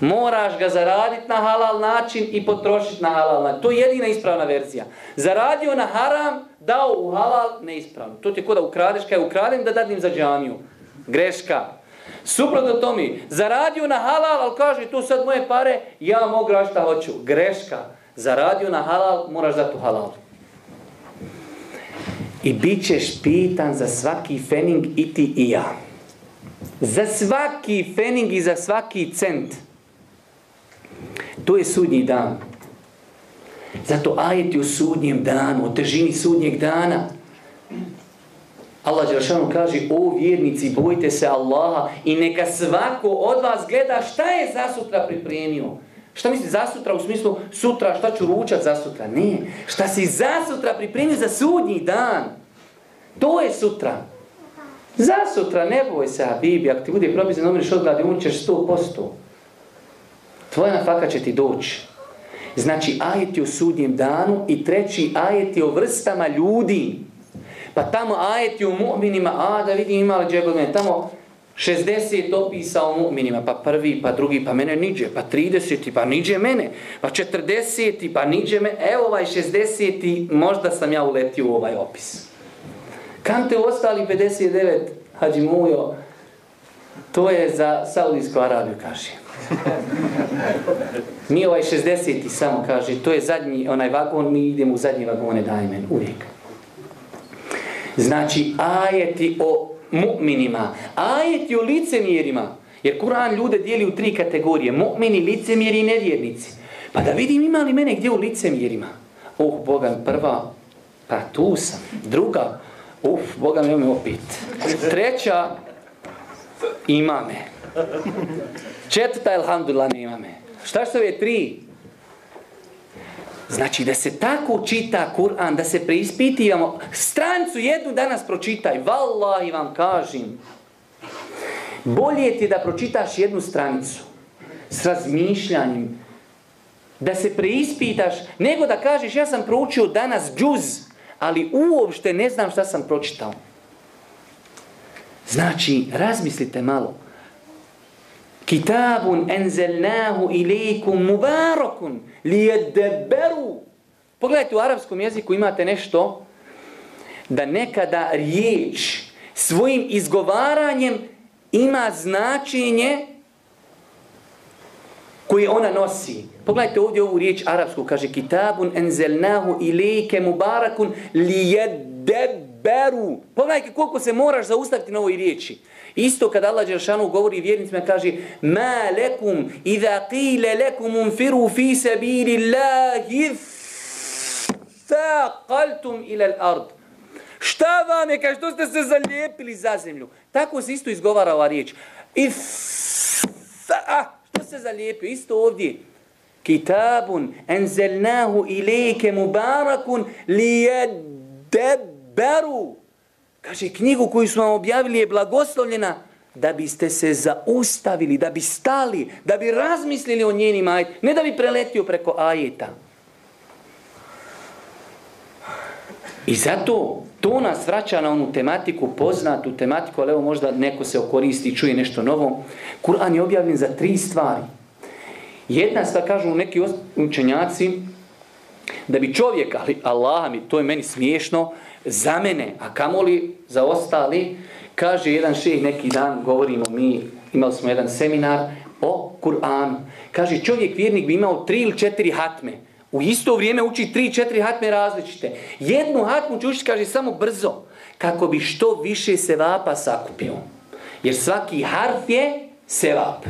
Moraš ga zaraditi na halal način i potrošiti na halal način. To je jedina ispravna verzija. Zaradio na haram, dao u halal, neispravno. To ti je kod da ukradeš, kaj ukradem da dadim za džamiju. Greška. Suprotno to mi, zaradio na halal, ali kaže, tu sad moje pare, ja mogu raditi šta hoću. Greška. Zaradio na halal, moraš dati u halal. I bit ćeš pitan za svaki fening i ti i ja. Za svaki fening i za svaki cent. To je sudnji dan. Zato ajeti u sudnjem danu, o težini sudnjeg dana. Allah Đeršanu kaže, o vjernici, bojte se Allaha i neka svako od vas gleda šta je za sutra pripremio. Šta misli za sutra u smislu sutra šta ću ručat za sutra? Ne. Šta si za sutra pripremio za sudnji dan? To je sutra. Za sutra ne boj se, Habibi, ako ti bude probizan umriš odgladi, umrićeš 100%. Tvoja nafaka će ti doći. Znači, ajeti o sudnjem danu i treći ajeti o vrstama ljudi. Pa tamo ajeti o mu'minima, a da vidim ima li džegod tamo 60 opisa o mu'minima, pa prvi, pa drugi, pa mene niđe, pa 30, pa niđe mene, pa 40, pa niđe mene, evo ovaj 60, možda sam ja uletio u ovaj opis. Kam te ostali 59, hađi mujo, to je za Saudijsku Arabiju, kaže. Mi ovaj 60 samo kaže, to je zadnji onaj vagon, mi idemo u zadnji vagone, daj men, uvijek. Znači, ajeti o mu'minima, ajeti o licemjerima, jer Kur'an ljude dijeli u tri kategorije, mu'mini, licemjeri i nevjernici. Pa da vidim ima li mene gdje u licemjerima? Oh, Boga, prva, pa tu sam. Druga, uf, Boga mi opet. Treća, ima me. Četvrta, alhamdulillah, nema me. Šta što je tri? Znači da se tako čita Kur'an, da se preispitivamo, strancu jednu danas pročitaj, vallahi vam kažem, bolje ti da pročitaš jednu stranicu s razmišljanjem, da se preispitaš, nego da kažeš ja sam proučio danas džuz, ali uopšte ne znam šta sam pročitao. Znači, razmislite malo. Kitabun enzelnahu ilaikum mubarakun lijedeberu. Pogledajte, u arapskom jeziku imate nešto da nekada riječ svojim izgovaranjem ima značenje koje ona nosi. Pogledajte ovdje ovu riječ arapsku, kaže Kitabun enzelnahu ilike mubarakun lijedeberu. Pogledajte koliko se moraš zaustaviti na ovoj riječi. Isto kad Allah Đeršanu govori vjernicima, kaže Ma lekum idha qile lekum unfiru fi sabiri Allahi thaqaltum ila al-ard. Šta vam je, kaže, što ste se zalijepili za zemlju? Tako se isto izgovara ova riječ. If, a, što se zalijepio? Isto ovdje. Kitabun enzelnahu ilike mubarakun lijedeberu. Kaže, knjigu koju smo vam objavili je blagoslovljena da biste se zaustavili, da bi stali, da bi razmislili o njenim ajetima, ne da bi preletio preko ajeta. I zato to nas vraća na onu tematiku, poznatu tematiku, ali evo možda neko se okoristi i čuje nešto novo. Kur'an je objavljen za tri stvari. Jedna stvar, kažu neki učenjaci, da bi čovjek, ali Allah mi, to je meni smiješno, za mene, a kamoli za ostali, kaže jedan šeh neki dan, govorimo mi, imali smo jedan seminar o Kur'anu. Kaže, čovjek vjernik bi imao tri ili četiri hatme. U isto vrijeme uči 3-4 hatme različite. Jednu hatmu će učiti, kaže, samo brzo. Kako bi što više sevapa sakupio. Jer svaki harf je sevap.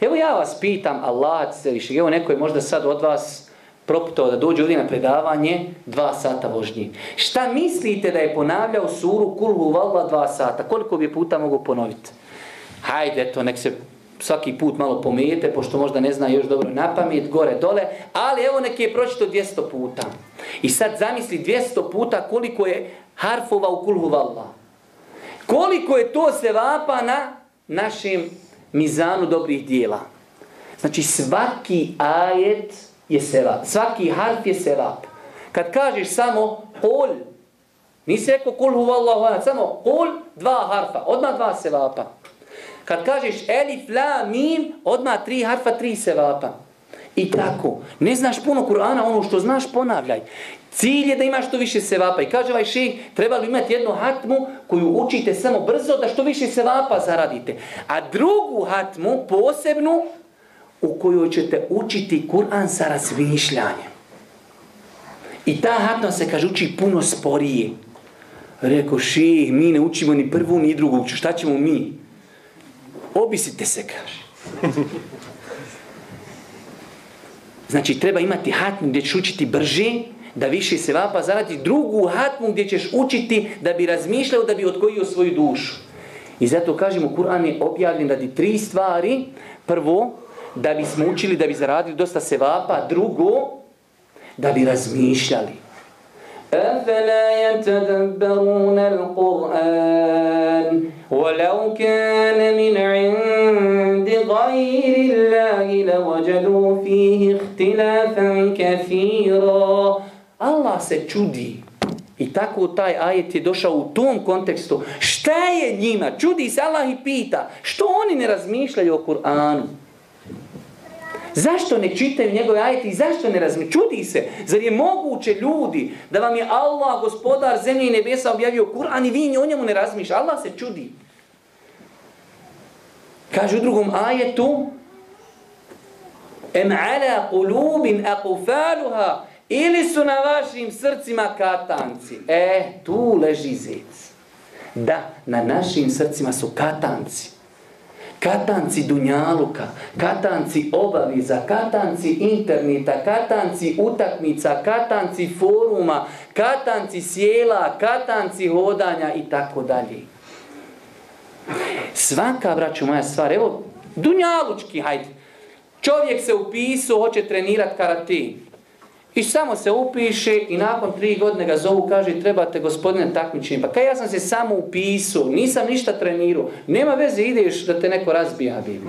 Evo ja vas pitam, Allah se više, evo neko je možda sad od vas proputao da dođe ovdje na predavanje dva sata vožnji. Šta mislite da je ponavljao suru Kulhu Valla dva sata? Koliko bi puta mogu ponoviti? Hajde, to nek se svaki put malo pomijete, pošto možda ne zna još dobro na pamet, gore, dole, ali evo nek je pročito 200 puta. I sad zamisli 200 puta koliko je harfova u Kulhu Valla. Koliko je to sevapa na našem mizanu dobrih dijela. Znači svaki ajet je sevap. Svaki harf je sevap. Kad kažeš samo kul, nisi rekao kul huvallahu ahad, samo kul, dva harfa, odmah dva sevapa. Kad kažeš elif, la, mim, odmah tri harfa, tri sevapa. I tako. Ne znaš puno Kur'ana, ono što znaš ponavljaj. Cilj je da imaš što više sevapa. I kaže ovaj šejh, trebali imati jednu hatmu koju učite samo brzo da što više sevapa zaradite. A drugu hatmu, posebnu, u kojoj ćete učiti Kur'an sa razmišljanjem. I ta hatma se, kaže, uči puno sporije. Rekao, ših, mi ne učimo ni prvu, ni drugu, šta ćemo mi? Obisite se, kaže. Znači, treba imati hatmu gdje ćeš učiti brže, da više se vapa zaradi drugu hatmu gdje ćeš učiti da bi razmišljao, da bi odgojio svoju dušu. I zato kažemo, Kur'an je objavljen radi tri stvari. Prvo, da bi smo učili, da bi zaradili dosta sevapa. Drugo, da bi razmišljali. أفلا يتدبرون القرآن ولو كان من عند غير الله لوجدوا فيه اختلافا كثيرا Allah se čudi. I tako taj ajet je došao u tom kontekstu. Šta je njima? Čudi se Allah i pita. Što oni ne razmišljaju o Kur'anu? Zašto ne čitaju njegove ajete i zašto ne razmišljaju? Čudi se. Zar je moguće ljudi da vam je Allah, gospodar zemlje i nebesa objavio Kur'an i vi o njemu ne razmišljaju? Allah se čudi. Kaže u drugom ajetu Em ala kulubin akufaluha ili su na vašim srcima katanci. E, tu leži zec. Da, na našim srcima su katanci katanci dunjaluka, katanci obaviza, katanci interneta, katanci utakmica, katanci foruma, katanci sjela, katanci hodanja i tako dalje. Svaka, braću moja stvar, evo, dunjalučki, hajde, čovjek se upisao, hoće trenirat karate. I samo se upiše i nakon tri godine ga zovu, kaže, trebate gospodine takmičenje. Pa kaj ja sam se samo upisao, nisam ništa trenirao. Nema veze, ideš da te neko razbija, bibi.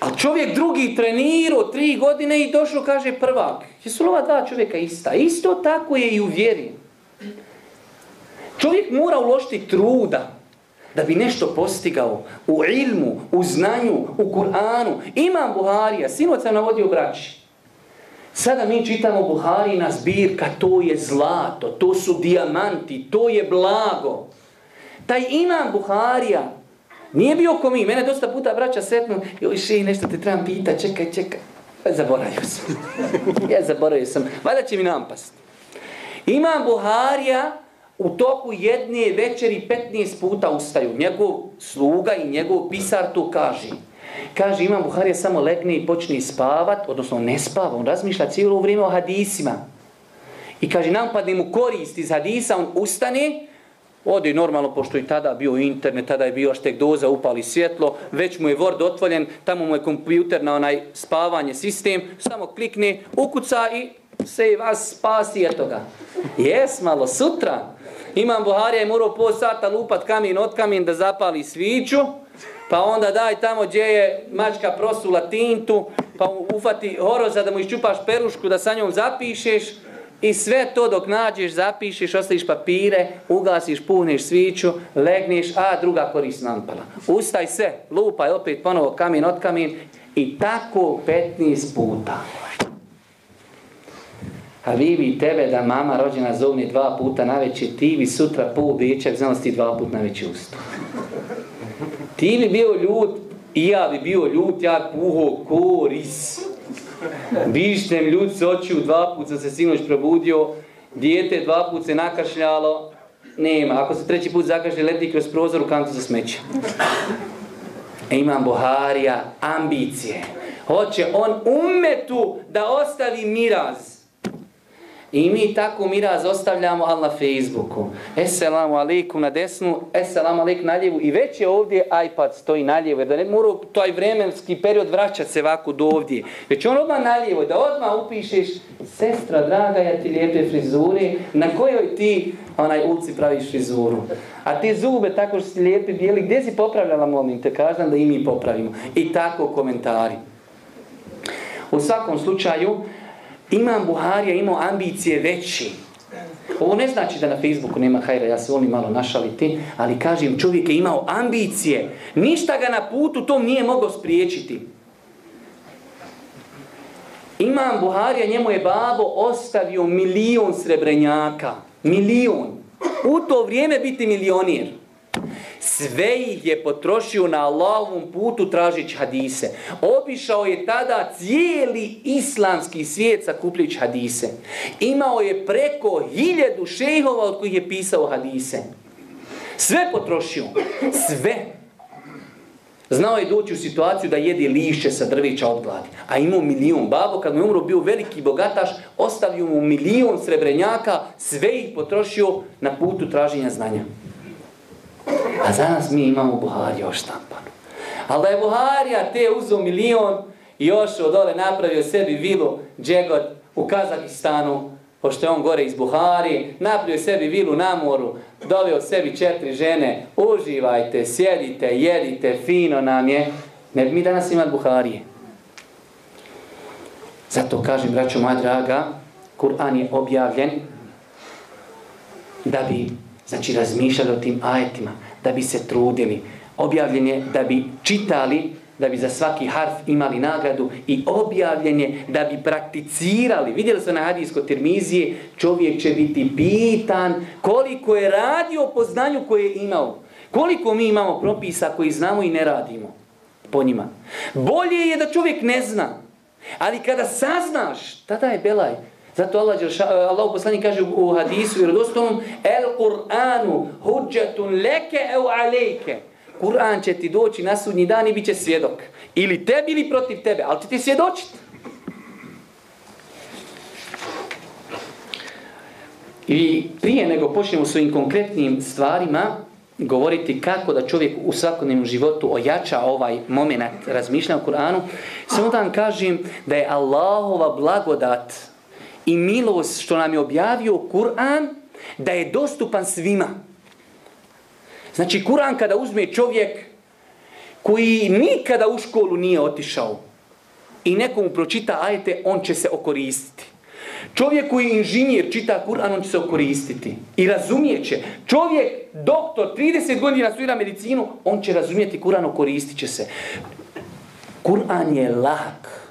A čovjek drugi trenirao tri godine i došao, kaže, prvak. Jesu li ova dva čovjeka ista? Isto tako je i u vjeri. Čovjek mora uložiti truda da bi nešto postigao u ilmu, u znanju, u Kur'anu. Imam Buharija, sinoć sam navodio braći. Sada mi čitamo Buharina zbirka, to je zlato, to su dijamanti, to je blago. Taj imam Buharija, nije bio ko mi, mene dosta puta braća setnu, joj še, nešto te trebam pita, čekaj, čekaj. Pa zaboravio sam. <laughs> ja zaboravio sam, Vada će mi nampast. Imam Buharija, u toku jedne večeri 15 puta ustaju. Njegov sluga i njegov pisar tu kaže. Kaže, imam Buharija samo legne i počne spavat, odnosno ne spava, on razmišlja cijelo vrijeme o hadisima. I kaže, nam padne mu korist iz hadisa, on ustane, odi normalno, pošto i tada bio internet, tada je bio tek doza, upali svjetlo, već mu je Word otvoljen, tamo mu je kompjuter na onaj spavanje sistem, samo klikne, ukuca i se vas spasi, eto ga. Jes, malo, sutra, Imam Buharija je morao po sata lupat kamin od kamin da zapali sviću, pa onda daj tamo gdje je mačka prosula tintu, pa ufati horoza da mu iščupaš perušku da sa njom zapišeš i sve to dok nađeš, zapišeš, ostaviš papire, ugasiš, puhneš sviću, legneš, a druga korist nampala. Ustaj se, lupaj opet ponovo kamin od kamin i tako 15 puta. Habibi, bi tebe da mama rođena zovne dva puta na večer, ti bi sutra po obećak znanosti dva puta na večer ustao. Ti bi bio ljut, I ja bi bio ljut, ja puho koris. Višnem ljut se očiju, dva puta sam se sinoć probudio, dijete dva puta se nakašljalo, nema. Ako se treći put zakašlje, leti kroz prozor u kantu za smeće. E imam Buharija, ambicije. Hoće on umetu da ostavi miraz. I mi tako miraz ostavljamo al na Facebooku. Esselamu alaikum na desnu, esselamu alaikum na lijevu. I već je ovdje iPad stoji na lijevu, jer da ne mora taj vremenski period vraćati se ovako do ovdje. Već on odmah na lijevo, da odmah upišeš sestra draga, ja ti lijepe frizure, na kojoj ti onaj ulici praviš frizuru. A te zube tako što si lijepi bijeli, gdje si popravljala, molim te, kažem da i mi popravimo. I tako komentari. U svakom slučaju, Imam Buharija imao ambicije veći. Ovo ne znači da na Facebooku nema hajra, ja se volim malo našaliti, ali kažem, čovjek je imao ambicije. Ništa ga na putu tom nije mogao spriječiti. Imam Buharija, njemu je babo ostavio milion srebrenjaka. Milion. U to vrijeme biti milionir. Sve ih je potrošio na Allahovom putu tražić hadise. Obišao je tada cijeli islamski svijet sakupljić hadise. Imao je preko hiljedu šehova od kojih je pisao hadise. Sve potrošio. Sve. Znao je doći u situaciju da jedi lišće sa drvića od gladi. A imao milion babo, kad mu je umro bio veliki bogataš, ostavio mu milion srebrenjaka, sve ih potrošio na putu traženja znanja. A za nas mi imamo Buhari još štampanu. Ali da je Buharija te uzao milion i još od dole napravio sebi vilu džegot u Kazakistanu, pošto je on gore iz Buhari, napravio sebi vilu na moru, doveo sebi četiri žene, uživajte, sjedite, jedite, fino nam je. Ne bi mi danas imali Buharije. Zato kažem, braćo moja draga, Kur'an je objavljen da bi znači razmišljali o tim ajetima, da bi se trudili. Objavljen je da bi čitali, da bi za svaki harf imali nagradu i objavljen je da bi prakticirali. Vidjeli ste na hadijsko termizije, čovjek će biti pitan koliko je radio po znanju koje je imao. Koliko mi imamo propisa koji znamo i ne radimo po njima. Bolje je da čovjek ne zna. Ali kada saznaš, tada je belaj. Zato Allah, eh, Allah poslanik kaže u hadisu i radostom El Kur'anu huđatun leke eu alejke. Kur'an će ti doći na sudnji dan i bit će svjedok. Ili tebi ili protiv tebe, ali će ti svjedočiti. I prije nego počnemo s ovim konkretnim stvarima, govoriti kako da čovjek u svakodnevnom životu ojača ovaj moment razmišljanja o Kur'anu, samo da vam kažem da je Allahova blagodat i milost što nam je objavio Kur'an da je dostupan svima. Znači, Kur'an kada uzme čovjek koji nikada u školu nije otišao i nekomu pročita ajete, on će se okoristiti. Čovjek koji je inženjer čita Kur'an, on će se okoristiti. I razumije će. Čovjek, doktor, 30 godina studira medicinu, on će razumijeti Kur'an, okoristit će se. Kur'an je lak.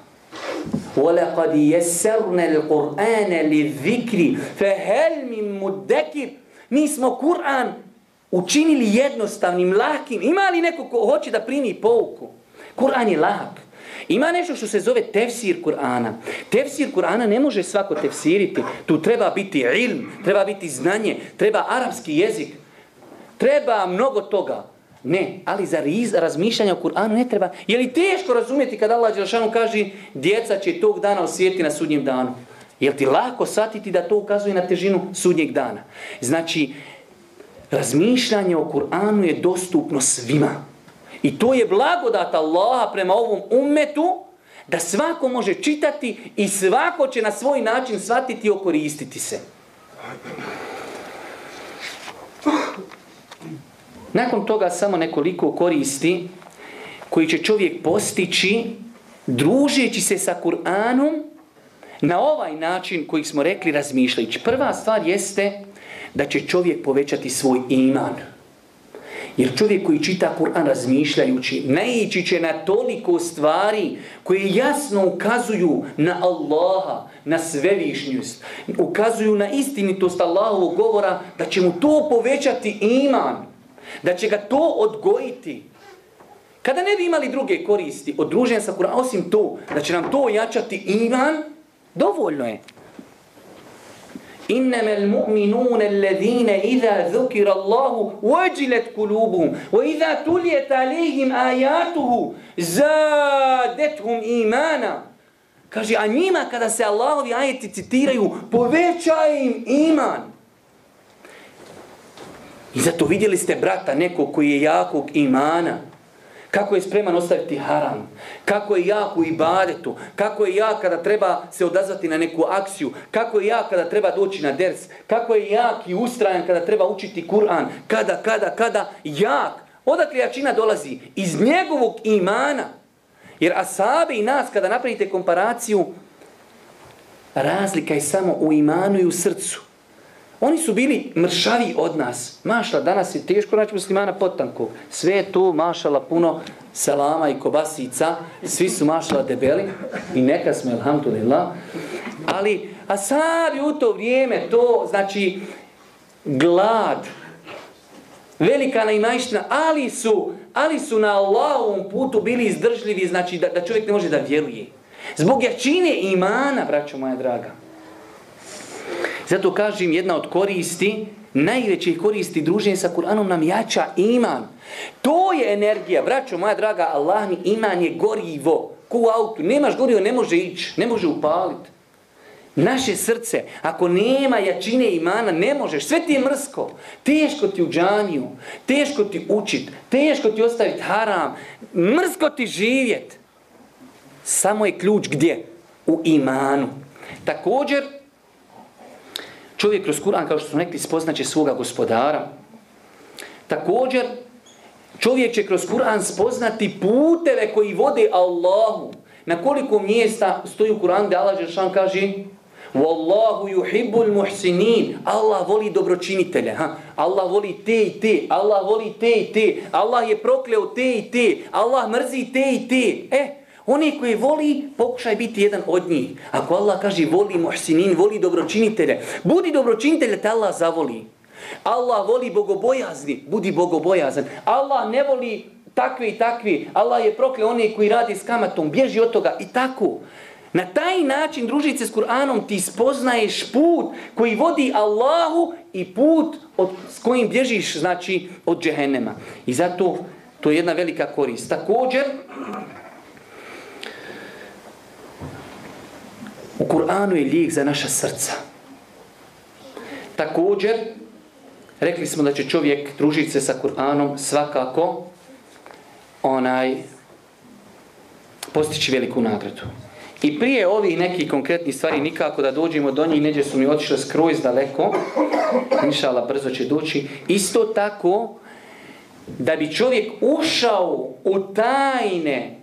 وَلَقَدْ يَسَّرْنَ الْقُرْآنَ لِذِكْرِ فَهَلْ مِنْ مُدَّكِرِ Mi smo Kur'an učinili jednostavnim, lakim. Ima li neko ko hoće da primi pouku? Kur'an je lak. Ima nešto što se zove tefsir Kur'ana. Tefsir Kur'ana ne može svako tefsiriti. Tu treba biti ilm, treba biti znanje, treba arapski jezik. Treba mnogo toga. Ne, ali za riz, razmišljanje o Kur'anu ne treba. Je li teško razumjeti kada Allah Đelšanu kaže djeca će tog dana osjetiti na sudnjem danu? Je li ti lako shvatiti da to ukazuje na težinu sudnjeg dana? Znači, razmišljanje o Kur'anu je dostupno svima. I to je blagodat Allaha prema ovom ummetu da svako može čitati i svako će na svoj način shvatiti i okoristiti se. Nakon toga samo nekoliko koristi koji će čovjek postići družeći se sa Kur'anom na ovaj način koji smo rekli razmišljajući. Prva stvar jeste da će čovjek povećati svoj iman. Jer čovjek koji čita Kur'an razmišljajući, naići će na toliko stvari koje jasno ukazuju na Allaha, na svevišnjost, ukazuju na istinitost Allahovog govora, da će mu to povećati iman da će ga to odgojiti. Kada ne bi imali druge koristi od druženja sa Kur'anom, osim to, da će nam to jačati iman, dovoljno je. إنما المؤمنون الذين إذا ذكر الله وجلت قلوبهم وإذا تليت عليهم آياته زادتهم إيمانا Kaže, a njima kada se Allahovi ajeti citiraju, povećaje im iman. I zato vidjeli ste brata nekog koji je jakog imana. Kako je spreman ostaviti haram. Kako je jak u ibadetu. Kako je jak kada treba se odazvati na neku akciju. Kako je jak kada treba doći na ders. Kako je jak i ustrajan kada treba učiti Kur'an. Kada, kada, kada. Jak. Odakle jačina dolazi? Iz njegovog imana. Jer asabe i nas, kada napravite komparaciju, razlika je samo u imanu i u srcu. Oni su bili mršavi od nas. Mašla, danas je teško naći muslimana potankog. Sve je tu, mašala, puno salama i kobasica. Svi su mašala debeli. I neka smo, alhamdulillah. Ali, a sad u to vrijeme, to znači glad, velika najmajština, ali su, ali su na Allahovom putu bili izdržljivi, znači da, da čovjek ne može da vjeruje. Zbog jačine imana, braćo moja draga. Zato kažem jedna od koristi, najvećih koristi druženja sa Kur'anom nam jača iman. To je energija, braćo moja draga, Allah mi iman je gorivo. Ko u autu, nemaš gorivo, ne može ići, ne može upaliti. Naše srce, ako nema jačine imana, ne možeš. Sve ti je mrsko. Teško ti u džaniju, teško ti učit, teško ti ostaviti haram, mrsko ti živjet. Samo je ključ gdje? U imanu. Također, čovjek kroz Kur'an, kao što smo rekli, spoznaće svoga gospodara. Također, čovjek će kroz Kur'an spoznati puteve koji vode Allahu. Na koliko mjesta stoji u Kur'an da Allah Žešan kaže Wallahu yuhibbul muhsinin. Allah voli dobročinitelje. Ha? Allah voli te i te. Allah voli te i te. Allah je prokleo te i te. Allah mrzi te i te. E, Oni koji voli, pokušaj biti jedan od njih. Ako Allah kaže voli muhsinin, voli dobročinitelje, budi dobročinitelj, te Allah zavoli. Allah voli bogobojazni, budi bogobojazan. Allah ne voli takvi i takvi. Allah je prokle oni koji radi s kamatom, bježi od toga i tako. Na taj način, družice s Kur'anom, ti spoznaješ put koji vodi Allahu i put od, s kojim bježiš, znači, od džehennema. I zato to je jedna velika korist. Također, U Kur'anu je lijek za naša srca. Također, rekli smo da će čovjek družiti se sa Kur'anom svakako onaj postići veliku nagradu. I prije ovih nekih konkretnih stvari, nikako da dođemo do njih, neđe su mi otišle skroz daleko, inšala brzo će doći, isto tako, da bi čovjek ušao u tajne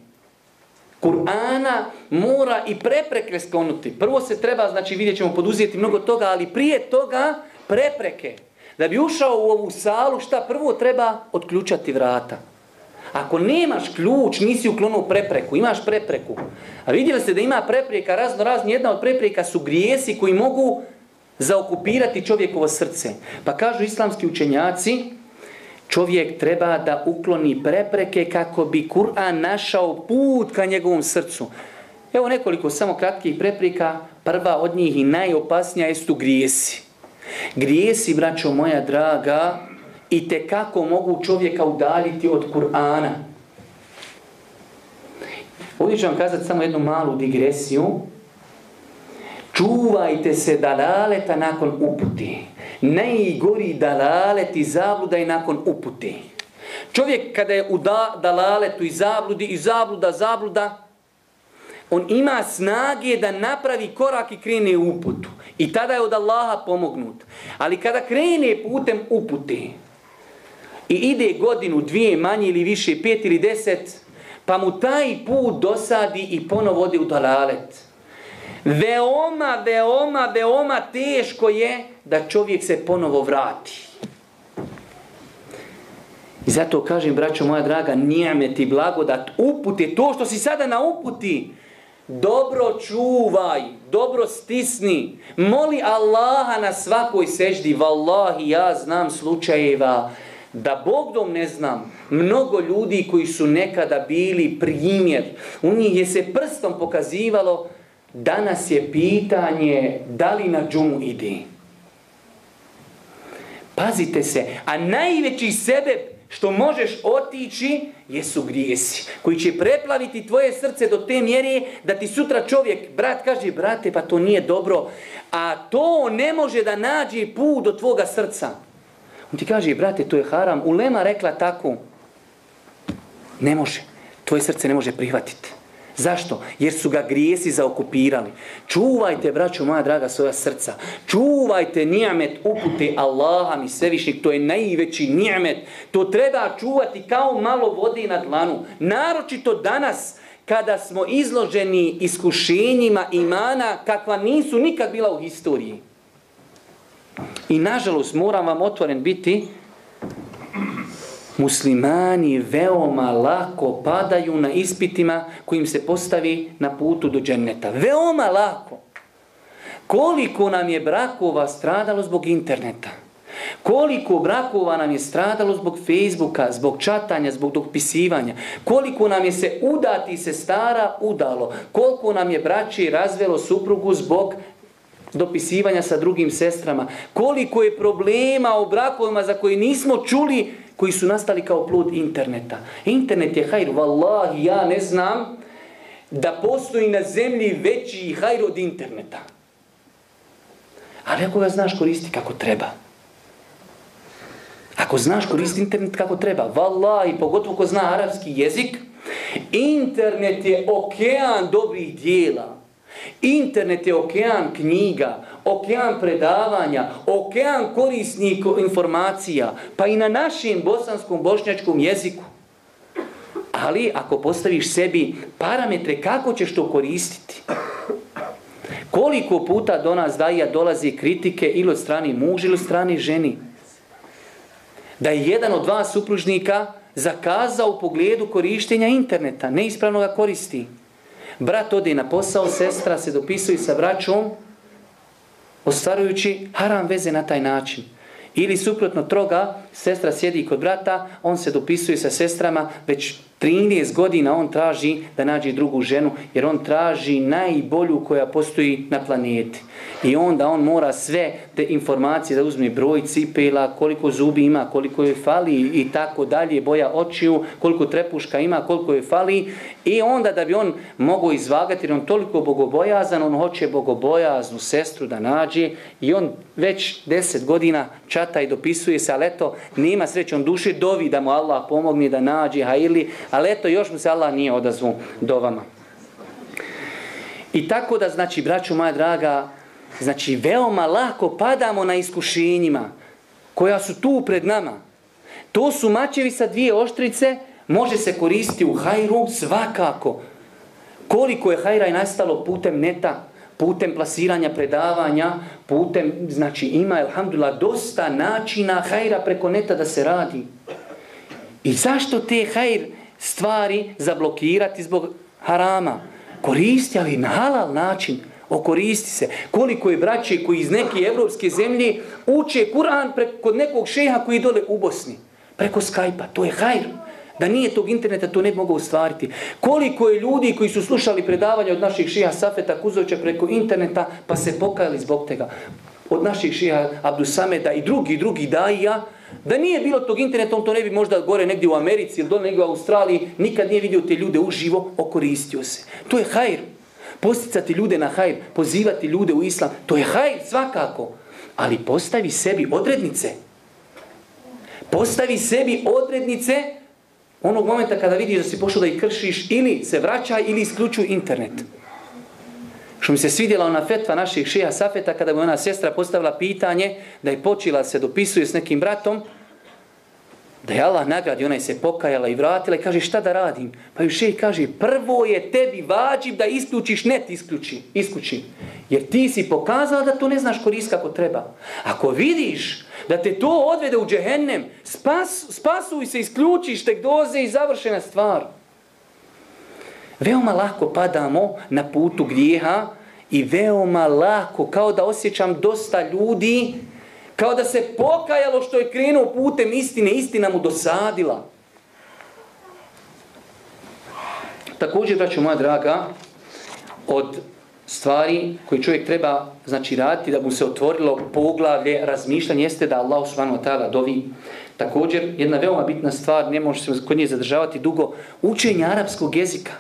Kur'ana mora i prepreke sklonuti. Prvo se treba, znači vidjet ćemo poduzijeti mnogo toga, ali prije toga prepreke. Da bi ušao u ovu salu, šta prvo treba otključati vrata. Ako nemaš ključ, nisi uklonuo prepreku, imaš prepreku. A vidjeli ste da ima prepreka, razno razni, jedna od prepreka su grijesi koji mogu zaokupirati čovjekovo srce. Pa kažu islamski učenjaci, čovjek treba da ukloni prepreke kako bi Kur'an našao put ka njegovom srcu. Evo nekoliko samo kratkih prepreka. Prva od njih i najopasnija u grijesi. Grijesi, braćo moja draga, i te kako mogu čovjeka udaljiti od Kur'ana. Ovdje ću vam kazati samo jednu malu digresiju. Čuvajte se dalaleta nakon uputi najgori dalalet i zabluda i nakon upute. Čovjek kada je u da, dalaletu i zabludi i zabluda, zabluda, on ima snage da napravi korak i krene u uputu. I tada je od Allaha pomognut. Ali kada krene putem upute i ide godinu, dvije, manje ili više, pet ili deset, pa mu taj put dosadi i ponovo ode u dalalet. Veoma, veoma, veoma teško je da čovjek se ponovo vrati. I zato kažem, braćo moja draga, nijeme ti blagodat, uputi to što si sada na uputi. Dobro čuvaj, dobro stisni. Moli Allaha na svakoj seždi. vallahi ja znam slučajeva da Bogdom ne znam, mnogo ljudi koji su nekada bili primjer, u njih je se prstom pokazivalo, danas je pitanje da li na džumu ide. Pazite se, a najveći sebe što možeš otići jesu grijesi koji će preplaviti tvoje srce do te mjere da ti sutra čovjek, brat kaže, brate, pa to nije dobro, a to ne može da nađe put do tvoga srca. On ti kaže, brate, to je haram. Ulema rekla tako. Ne može. Tvoje srce ne može prihvatiti. Zašto? Jer su ga grijesi zaokupirali. Čuvajte, braćo moja draga, svoja srca. Čuvajte nijamet upute Allaha mi svevišnjeg. To je najveći nijamet. To treba čuvati kao malo vode na dlanu. Naročito danas, kada smo izloženi iskušenjima imana kakva nisu nikad bila u historiji. I nažalost, moram vam otvoren biti, muslimani veoma lako padaju na ispitima kojim se postavi na putu do dženneta. Veoma lako. Koliko nam je brakova stradalo zbog interneta? Koliko brakova nam je stradalo zbog Facebooka, zbog čatanja, zbog dopisivanja? Koliko nam je se udati se stara udalo? Koliko nam je braći razvelo suprugu zbog dopisivanja sa drugim sestrama? Koliko je problema u brakovima za koje nismo čuli koji su nastali kao plod interneta. Internet je hajr, vallahi, ja ne znam da postoji na zemlji veći hajr od interneta. Ali ako ga znaš koristiti kako treba. Ako znaš koristiti internet kako treba, vallahi, pogotovo ko zna arapski jezik, internet je okean dobrih dijela. Internet je okean knjiga, okean predavanja, okean korisnih informacija, pa i na našem bosanskom, bošnjačkom jeziku. Ali ako postaviš sebi parametre kako ćeš to koristiti, koliko puta do nas daja dolazi kritike ili od strani muža ili od strani ženi, da je jedan od dva supružnika zakazao u pogledu korištenja interneta, neispravno ga koristi. Brat ode na posao, sestra se dopisuje sa braćom, ostvarujući haram veze na taj način. Ili suprotno troga, sestra sjedi kod brata, on se dopisuje sa sestrama, već 13 godina on traži da nađe drugu ženu, jer on traži najbolju koja postoji na planeti. I onda on mora sve te informacije da uzme broj cipela, koliko zubi ima, koliko je fali i tako dalje, boja očiju, koliko trepuška ima, koliko je fali. I onda da bi on mogao izvagati, jer on toliko bogobojazan, on hoće bogobojaznu sestru da nađe i on već 10 godina čata i dopisuje se, ali eto, nema sreće, on duše dovi da mu Allah pomogne da nađe, ha ili, ali eto, još mu se Allah nije odazvu do vama. I tako da, znači, braću moja draga, znači, veoma lako padamo na iskušenjima koja su tu pred nama. To su mačevi sa dvije oštrice, može se koristiti u hajru svakako. Koliko je hajra i nastalo putem neta, putem plasiranja predavanja, putem, znači ima, alhamdulillah, dosta načina hajra preko neta da se radi. I zašto te hajr stvari zablokirati zbog harama? Koristi, ali na halal način, okoristi se. Koliko je braće koji iz neke evropske zemlje uče Kur'an preko nekog šeha koji dole u Bosni. Preko Skype-a, to je hajr. Da nije tog interneta, to ne bi mogao ustvariti. Koliko je ljudi koji su slušali predavanje od naših šija Safeta Kuzovića preko interneta, pa se pokajali zbog tega. Od naših šija Abdusameda i drugi, drugi daija, da nije bilo tog interneta, on to ne bi možda gore negdje u Americi ili dole negdje u Australiji, nikad nije vidio te ljude uživo, okoristio se. To je hajr. Posticati ljude na hajr, pozivati ljude u islam, to je hajr svakako. Ali postavi sebi odrednice. Postavi sebi odrednice onog momenta kada vidiš da si pošao da ih kršiš ili se vraćaj ili isključuj internet. Što mi se svidjela ona fetva naših šeha Safeta kada mu ona sestra postavila pitanje da je počela se dopisuje s nekim bratom, da je Allah nagradi, ona je se pokajala i vratila i kaže šta da radim? Pa ju šej kaže prvo je tebi vađiv da isključiš net isključi, isključi. Jer ti si pokazala da to ne znaš korist kako treba. Ako vidiš da te to odvede u džehennem, spas, spasuj se, isključiš tek doze i završena stvar. Veoma lako padamo na putu grijeha i veoma lako, kao da osjećam dosta ljudi Kao da se pokajalo što je krenuo putem istine, istina mu dosadila. Također, braću moja draga, od stvari koje čovjek treba znači raditi da mu se otvorilo poglavlje razmišljanje jeste da Allah subhanahu wa ta'ala dovi također jedna veoma bitna stvar ne može se kod nje zadržavati dugo učenje arapskog jezika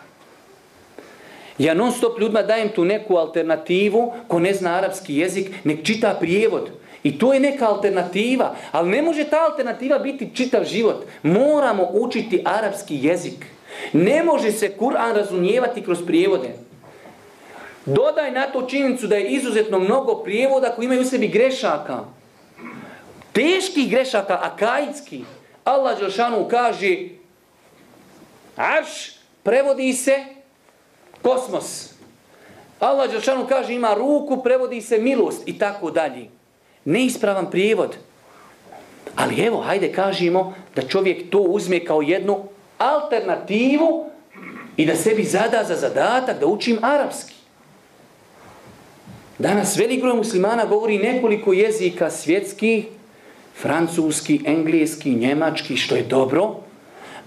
ja non stop ljudima dajem tu neku alternativu ko ne zna arapski jezik nek čita prijevod i to je neka alternativa ali ne može ta alternativa biti čitav život moramo učiti arapski jezik ne može se Kur'an razumijevati kroz prijevode Dodaj na to činjenicu da je izuzetno mnogo prijevoda koji imaju u sebi grešaka. Teških grešaka, akajitski. Allah Đelšanu kaže Arš prevodi se kosmos. Allah Đelšanu kaže ima ruku, prevodi se milost i tako dalje. Neispravan prijevod. Ali evo, hajde kažemo da čovjek to uzme kao jednu alternativu i da sebi zada za zadatak da učim arapski. Danas velik broj muslimana govori nekoliko jezika svjetskih, francuski, engleski, njemački, što je dobro,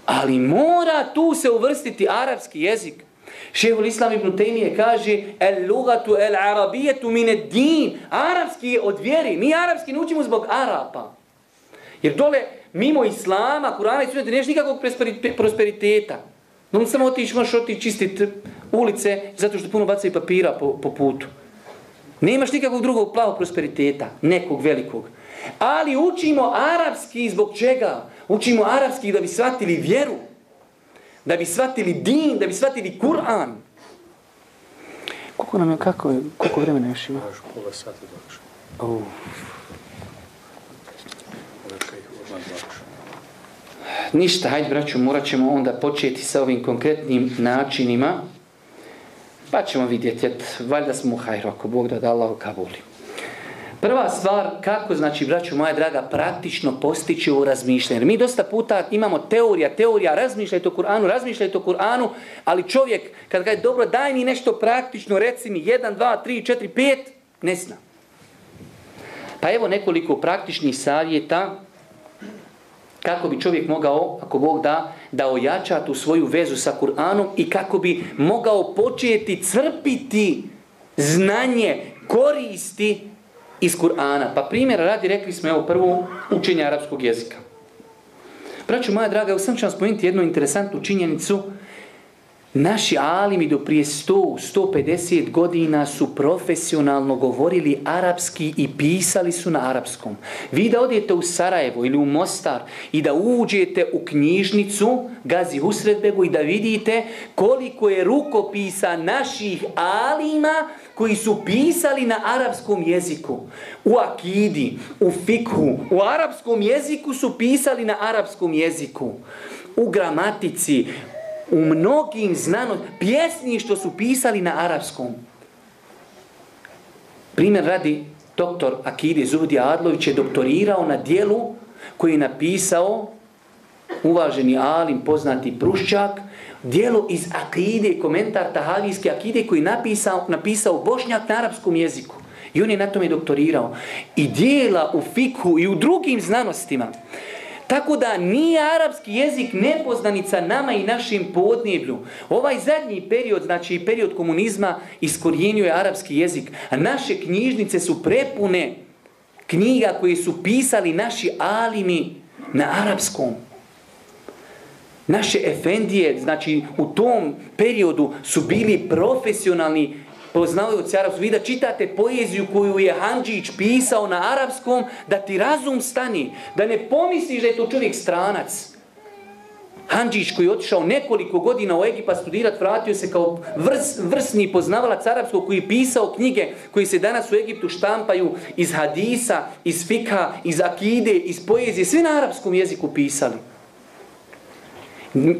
ali mora tu se uvrstiti arapski jezik. Šehul Islam ibn Taymiye kaže el lugatu el arabijetu mine din. Arapski je od vjeri. Mi arapski ne učimo zbog Arapa. Jer dole, mimo Islama, Kurana i Sunnete, neš nikakvog prosperiteta. No samo otiš, možeš otići čistiti ulice zato što puno bacaju papira po, po putu. Nemaš nikakvog drugog plavog prosperiteta, nekog velikog. Ali učimo arapski zbog čega? Učimo arapski da bi shvatili vjeru, da bi shvatili din, da bi shvatili Kur'an. Koliko nam je, kako je, koliko vremena još ima? Još pola sata dođe. Oh. Ništa, hajde braću, morat ćemo onda početi sa ovim konkretnim načinima. Pa ćemo vidjeti, et, valjda smo u hajru, ako Bog da da Allah kabuli. Prva stvar, kako, znači, braću moja draga, praktično postići ovo razmišljanje. Mi dosta puta imamo teorija, teorija, razmišljajte o Kur'anu, razmišljajte o Kur'anu, ali čovjek, kad ga je dobro, daj mi nešto praktično, reci mi, 1, 2, 3, 4, 5, ne zna. Pa evo nekoliko praktičnih savjeta, kako bi čovjek mogao, ako Bog da, da ojača tu svoju vezu sa Kur'anom i kako bi mogao početi crpiti znanje, koristi iz Kur'ana. Pa primjer radi, rekli smo, evo prvo, učenje arapskog jezika. Braću moja draga, evo sam ću vam spomenuti jednu interesantnu činjenicu, Naši alimi do prije 100-150 godina su profesionalno govorili arapski i pisali su na arapskom. Vi da odete u Sarajevo ili u Mostar i da uđete u knjižnicu Gazi Husredbegu i da vidite koliko je rukopisa naših alima koji su pisali na arapskom jeziku. U akidi, u fikhu, u arapskom jeziku su pisali na arapskom jeziku. U gramatici, u mnogim znanost, pjesni što su pisali na arapskom. Primjer radi, doktor Akide Zuhdi Adlović je doktorirao na dijelu koji je napisao uvaženi Alim, poznati Pruščak, dijelo iz Akide, komentar Tahavijske Akide koji je napisao, napisao Bošnjak na arapskom jeziku. I on je na tome doktorirao. I dijela u fikhu i u drugim znanostima. Tako da nije arapski jezik nepoznanica nama i našim podneblju. Ovaj zadnji period, znači period komunizma, iskorijenio je arapski jezik. A naše knjižnice su prepune knjiga koje su pisali naši alimi na arapskom. Naše efendije, znači u tom periodu su bili profesionalni poznavajući arapsku, vi da čitate poeziju koju je Hanđić pisao na arapskom, da ti razum stani, da ne pomisliš da je to čovjek stranac. Hanđić koji je otišao nekoliko godina u Egipa studirat, vratio se kao vrs, vrsni poznavalac arapskog koji je pisao knjige koji se danas u Egiptu štampaju iz hadisa, iz fika, iz akide, iz poezije, sve na arapskom jeziku pisali.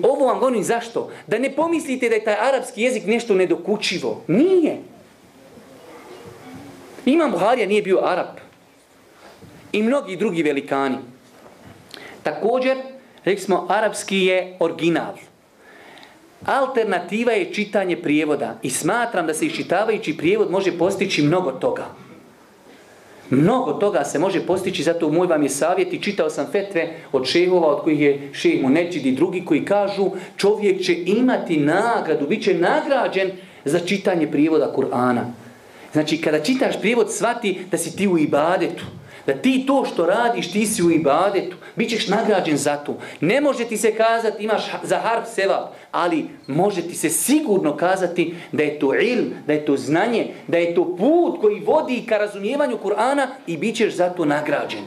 Ovo vam govorim zašto? Da ne pomislite da je taj arapski jezik nešto nedokučivo. Nije. Imam Buharija nije bio Arab. I mnogi drugi velikani. Također, rekli smo, arapski je original. Alternativa je čitanje prijevoda. I smatram da se iščitavajući prijevod može postići mnogo toga. Mnogo toga se može postići, zato moj vam je savjet i čitao sam fetve od šehova, od kojih je šeh Munečid i drugi koji kažu čovjek će imati nagradu, bit će nagrađen za čitanje prijevoda Kur'ana. Znači, kada čitaš prijevod, svati da si ti u ibadetu. Da ti to što radiš, ti si u ibadetu. Bićeš nagrađen za to. Ne može ti se kazati imaš za harf seva, ali može ti se sigurno kazati da je to ilm, da je to znanje, da je to put koji vodi ka razumijevanju Kur'ana i bićeš za to nagrađen.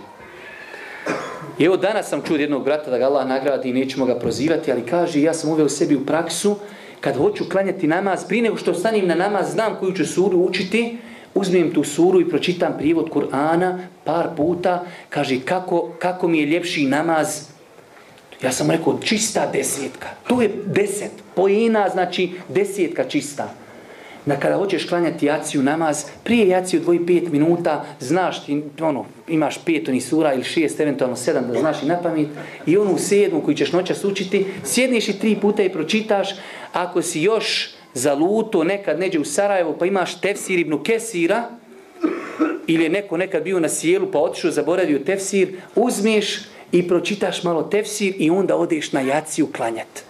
I evo danas sam čuo jednog brata da ga Allah nagradi i nećemo ga prozivati, ali kaže ja sam uveo sebi u praksu kad hoću klanjati namaz, prije nego što stanim na namaz, znam koju ću suru učiti, uzmem tu suru i pročitam prijevod Kur'ana par puta, kaže kako, kako mi je ljepši namaz. Ja sam rekao čista desetka. To je deset. Pojena znači desetka čista da kada hoćeš klanjati jaciju namaz, prije jaciju dvoji pet minuta, znaš ti, ono, imaš pet oni sura ili šest, eventualno sedam, da znaš i na pamet, i onu sedmu koju ćeš noćas učiti, sjedniš i tri puta i pročitaš, ako si još zaluto nekad neđe u Sarajevo, pa imaš tefsir ibn Kesira, ili je neko nekad bio na sjelu pa otišao, zaboravio tefsir, uzmiješ i pročitaš malo tefsir i onda odeš na jaciju klanjat.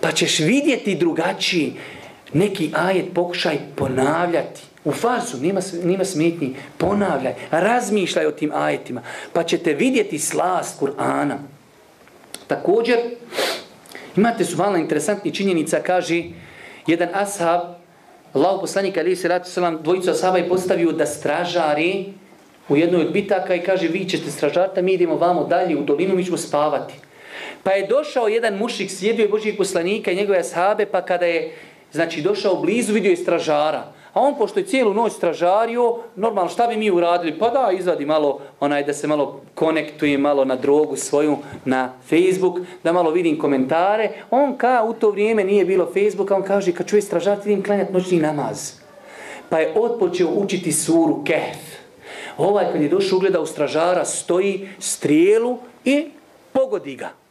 Pa ćeš vidjeti drugačiji, neki ajet pokušaj ponavljati. U farsu, nima, nima smetnji, ponavljaj, razmišljaj o tim ajetima, pa ćete vidjeti slast Kur'ana. Također, imate su valna interesantni činjenica, kaže, jedan ashab, Allah poslanik Ali sallatu sallam, dvojicu ashaba je postavio da stražari u jednoj od bitaka i kaže, vi ćete stražarta, mi idemo vamo dalje u dolinu, mi ćemo spavati. Pa je došao jedan mušik, sjedio je Božijeg poslanika i njegove ashabe, pa kada je znači došao blizu, vidio je stražara. A on, pošto je cijelu noć stražario, normalno šta bi mi uradili? Pa da, izvadi malo, onaj da se malo konektuje malo na drogu svoju na Facebook, da malo vidim komentare. On ka u to vrijeme nije bilo Facebooka, on kaže, kad čuje stražar, ti vidim klanjati noćni namaz. Pa je odpočeo učiti suru Kehf. Ovaj kad je došao ugleda u stražara, stoji strijelu i pogodi ga.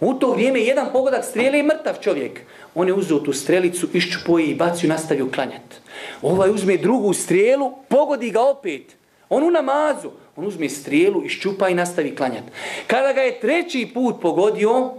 U to vrijeme jedan pogodak strijele i mrtav čovjek. On je uzeo tu strelicu, iščupo i bacio, nastavio klanjati. Ovaj uzme drugu strijelu, pogodi ga opet. On u namazu. On uzme strijelu, iščupa i nastavi klanjati. Kada ga je treći put pogodio,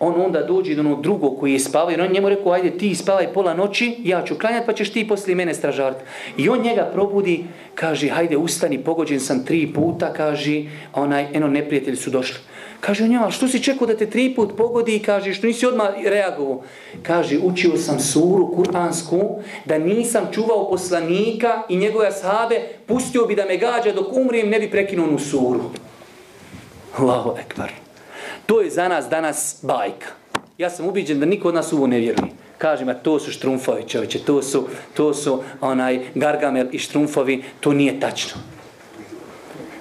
on onda dođe do onog drugog koji je spavao, jer on njemu rekao, ajde ti spavaj pola noći, ja ću klanjati, pa ćeš ti poslije mene stražarati. I on njega probudi, kaže, hajde ustani, pogođen sam tri puta, kaže, onaj, eno, neprijatelji su došli. Kaže on njema, što si čekao da te tri put pogodi i kaže, što nisi odmah reagovao? Kaže, učio sam suru kuransku, da nisam čuvao poslanika i njegove ashabe, pustio bi da me gađa dok umrijem, ne bi prekinuo onu suru. Allahu ekbar. To je za nas danas bajka. Ja sam ubiđen da niko od nas uvo ne vjeruje. Kaže ma to su štrumfovi čovječe, to su, to su onaj gargamel i štrumfovi, to nije tačno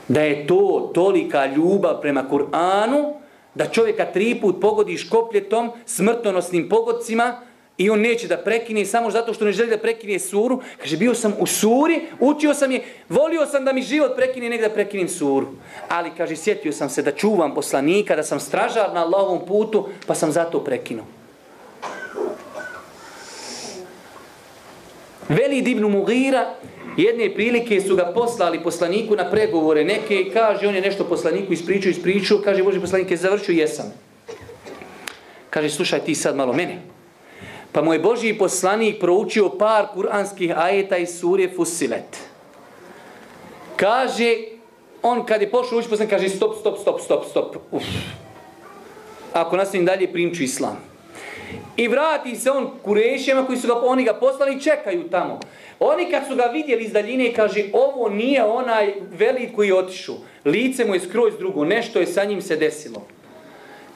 da je to tolika ljubav prema Kur'anu, da čovjeka tri put pogodi škopljetom, smrtonosnim pogodcima, i on neće da prekine samo zato što ne želi da prekine suru. Kaže, bio sam u suri, učio sam je, volio sam da mi život prekine, nek da prekinem suru. Ali, kaže, sjetio sam se da čuvam poslanika, da sam stražar na Allahovom putu, pa sam zato prekinuo. Veli Ibn Mugira Jedne prilike su ga poslali poslaniku na pregovore, neke kaže, on je nešto poslaniku ispričao, ispričao, kaže, Boži poslanik je završio, jesam. Kaže, slušaj ti sad malo mene. Pa mu je Boži poslanik proučio par kuranskih ajeta iz surje Fusilet. Kaže, on kad je pošao ući poslanik, kaže, stop, stop, stop, stop, stop. Uf. Ako nastavim dalje, primču islam. I vrati se on kurešima koji su ga, oni ga poslali i čekaju tamo. Oni kad su ga vidjeli iz daljine, kaže, ovo nije onaj velik koji je otišao. Lice mu je skroz drugo, nešto je sa njim se desilo.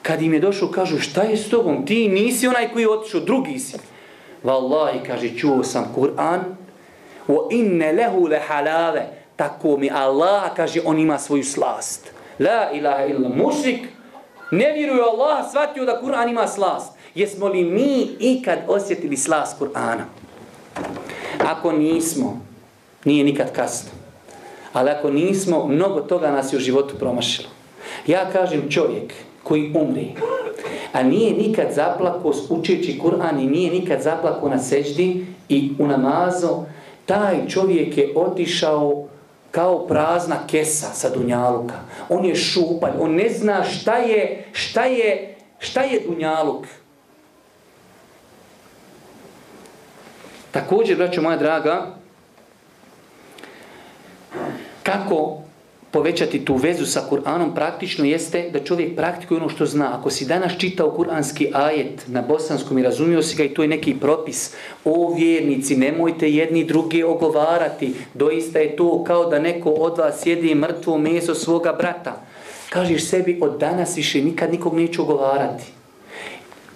Kad im je došao, kažu, šta je s tobom? Ti nisi onaj koji je otišao, drugi si. Wallahi, kaže, čuo sam Kur'an, wa inne lehu le halave, tako mi Allah, kaže, on ima svoju slast. La ilaha illa mušrik, ne vjeruje Allah, shvatio da Kur'an ima slast. Jesmo li mi ikad osjetili slas Kur'ana? Ako nismo, nije nikad kasno. Ali ako nismo, mnogo toga nas je u životu promašilo. Ja kažem čovjek koji umri, a nije nikad zaplako učeći Kur'an i nije nikad zaplako na seđdi i u namazu, taj čovjek je otišao kao prazna kesa sa dunjaluka. On je šupalj, on ne zna šta je, šta je, šta je dunjaluk. Također, braćo moja draga, kako povećati tu vezu sa Kur'anom praktično jeste da čovjek praktikuje ono što zna. Ako si danas čitao kuranski ajet na bosanskom i razumio si ga i to je neki propis, o vjernici, nemojte jedni drugi ogovarati, doista je to kao da neko od vas jedi mrtvo meso svoga brata. Kažeš sebi, od danas više nikad nikog neću ogovarati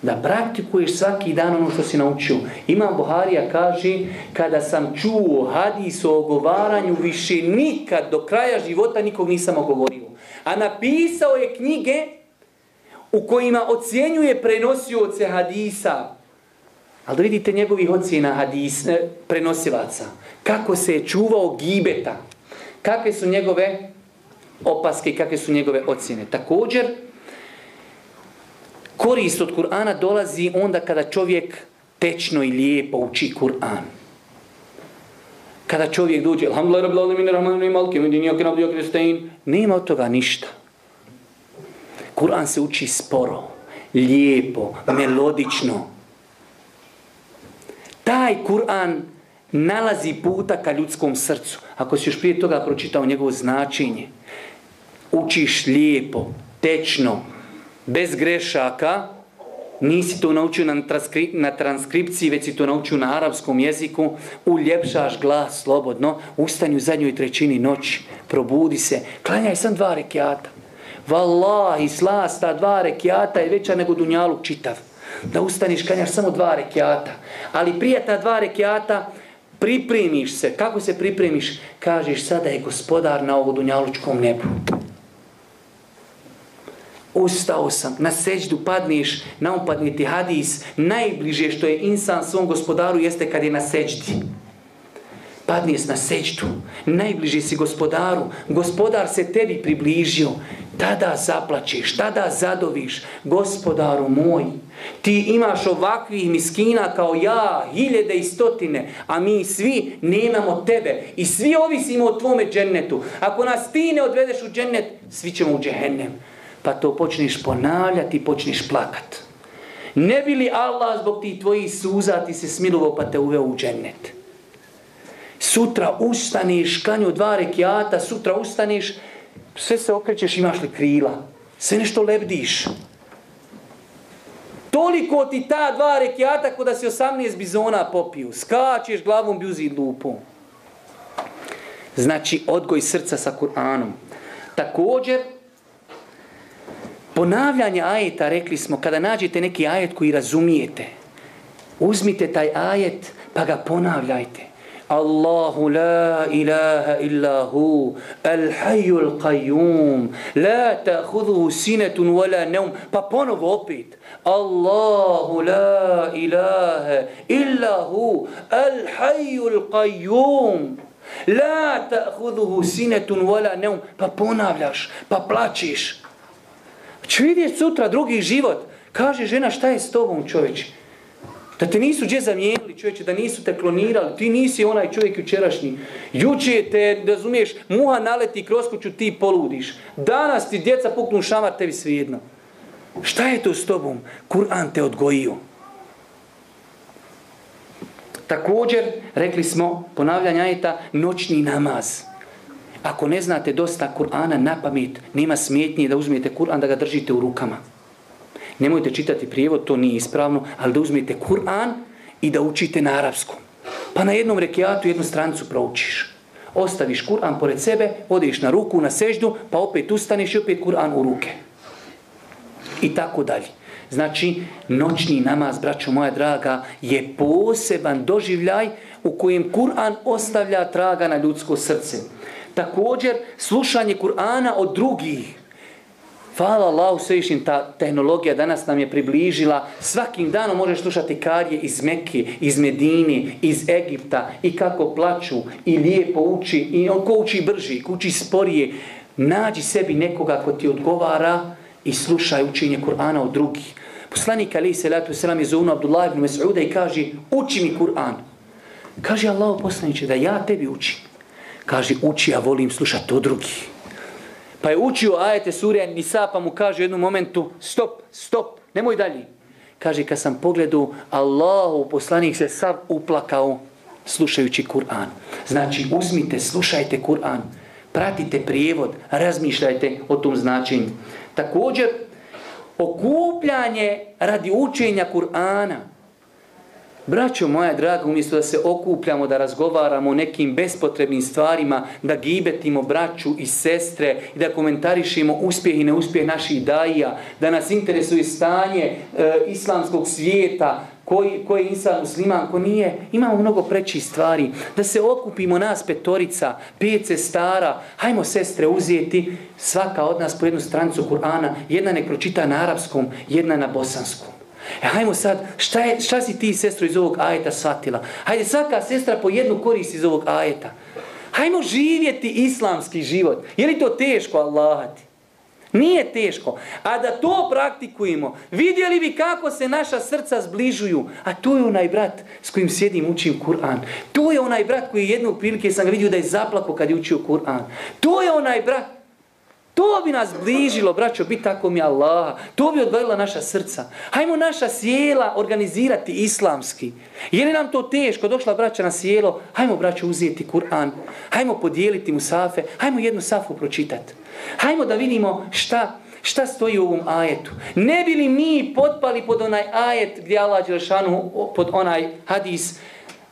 da praktikuješ svaki dan ono što si naučio. Imam Buharija kaže, kada sam čuo hadis o ogovaranju, više nikad do kraja života nikog nisam ogovorio. A napisao je knjige u kojima ocjenjuje prenosioce hadisa. Ali da vidite njegovih ocjena hadis, ne, prenosivaca. Kako se je čuvao gibeta. Kakve su njegove opaske i kakve su njegove ocjene. Također, korist od Kur'ana dolazi onda kada čovjek tečno i lijepo uči Kur'an. Kada čovjek dođe, alhamdulillah, rabbi alamin, rahmanu i malke, medini, okin, abdi, okin, nema od toga ništa. Kur'an se uči sporo, lijepo, melodično. Taj Kur'an nalazi puta ka ljudskom srcu. Ako si još prije toga pročitao njegovo značenje, učiš lijepo, tečno, bez grešaka, nisi to naučio na, transkri, na transkripciji, već si to naučio na arapskom jeziku, uljepšaš glas slobodno, ustani u zadnjoj trećini noći, probudi se, klanjaj sam dva rekiata. Wallahi, slasta dva rekiata je veća nego dunjaluk čitav. Da ustaniš, klanjaš samo dva rekiata. Ali prije ta dva rekiata, pripremiš se. Kako se pripremiš? Kažeš, sada je gospodar na ovu dunjalučkom nebu ustao sam, na seđdu padneš, naupadni um ti hadis, najbliže što je insan svom gospodaru jeste kad je na seđdi. Padneš na seđdu, najbliže si gospodaru, gospodar se tebi približio, tada zaplačeš, tada zadoviš, gospodaru moj, ti imaš ovakvih miskina kao ja, hiljede i stotine, a mi svi nemamo tebe. I svi ovisimo o tvome džennetu. Ako nas ti ne odvedeš u džennet, svi ćemo u džehennem pa to počneš ponavljati i počneš plakat. Ne bi li Allah zbog ti tvojih suza ti se smilovao pa te uveo u džennet? Sutra ustaneš, kanju dva rekiata, sutra ustaneš, sve se okrećeš, imaš li krila? Sve nešto lebdiš. Toliko ti ta dva rekiata kod da si 18 bizona popiju. Skačeš glavom bjuzi lupom. Znači, odgoj srca sa Kur'anom. Također, Ponavljanje ajeta, rekli smo, kada nađete neki ajet koji razumijete, uzmite taj ajet pa ga ponavljajte. Allahu la ilaha illa hu, al hayyul qayyum, la ta'khudhuhu sinatun wala nawm. Pa ponovo opet. Allahu la ilaha illa hu, al hayyul qayyum. La ta'khudhuhu sinatun wala nawm. Pa ponavljaš, pa plačeš. Če vidjeti sutra drugi život. Kaže žena šta je s tobom čovječe? Da te nisu gdje zamijenili čovječe, da nisu te klonirali. Ti nisi onaj čovjek jučerašnji. Juče te, razumiješ, muha naleti kroz kuću, ti poludiš. Danas ti djeca puknu šamar, tebi svijedno. Šta je to s tobom? Kur'an te odgojio. Također, rekli smo, ponavljanja je noćni namaz. Ako ne znate dosta Kur'ana na pamet, nema smetnje da uzmete Kur'an da ga držite u rukama. Nemojte čitati prijevod, to nije ispravno, ali da uzmete Kur'an i da učite na arapskom. Pa na jednom rekiatu jednu stranicu proučiš. Ostaviš Kur'an pored sebe, odeš na ruku, na seždu, pa opet ustaneš i opet Kur'an u ruke. I tako dalje. Znači, noćni namaz, braćo moja draga, je poseban doživljaj u kojem Kur'an ostavlja traga na ljudsko srce. Također, slušanje Kur'ana od drugih. Hvala Allahu svevišnjim, ta tehnologija danas nam je približila. Svakim danom možeš slušati karije iz Mekke, iz Medine, iz Egipta i kako plaču i lijepo uči i on ko uči brži, ko uči sporije. Nađi sebi nekoga ko ti odgovara i slušaj učenje Kur'ana od drugih. Poslanik Ali Salatu Selam je zovno Abdullah ibn Mas'uda i kaže uči mi Kur'an. Kaže Allah poslaniče da ja tebi učim. Kaže, uči, ja volim slušati to drugi. Pa je učio ajete surja Nisa, pa mu kaže u jednom momentu, stop, stop, nemoj dalje. Kaže, kad sam pogledao, Allahu poslanik se sav uplakao slušajući Kur'an. Znači, uzmite, slušajte Kur'an, pratite prijevod, razmišljajte o tom značenju. Također, okupljanje radi učenja Kur'ana. Braćo moja draga, umjesto da se okupljamo, da razgovaramo o nekim bespotrebnim stvarima, da gibetimo braću i sestre i da komentarišemo uspjeh i neuspjeh naših daija, da nas interesuje stanje e, islamskog svijeta, koji, koji je insan musliman, ko nije, imamo mnogo preći stvari. Da se okupimo nas petorica, pet stara, hajmo sestre uzeti svaka od nas po jednu stranicu Kur'ana, jedna nek pročita na arapskom, jedna na bosanskom. E, hajmo sad, šta, je, šta si ti sestro iz ovog ajeta shvatila? Hajde svaka sestra po jednu korist iz ovog ajeta. Hajmo živjeti islamski život. Je li to teško Allahati? Nije teško. A da to praktikujemo, vidjeli bi kako se naša srca zbližuju. A to je onaj brat s kojim sjedim učim Kur'an. To je onaj brat koji jednog prilike sam ga vidio da je zaplako kad je učio Kur'an. To je onaj brat To bi nas bližilo, braćo, biti tako mi Allaha. To bi odvojila naša srca. Hajmo naša sjela organizirati islamski. Je li nam to teško? Došla braća na sjelo. Hajmo, braćo, uzeti Kur'an. Hajmo podijeliti mu safe. Hajmo jednu safu pročitati. Hajmo da vidimo šta, šta stoji u ovom ajetu. Ne bi li mi potpali pod onaj ajet gdje Allah Đelšanu, pod onaj hadis,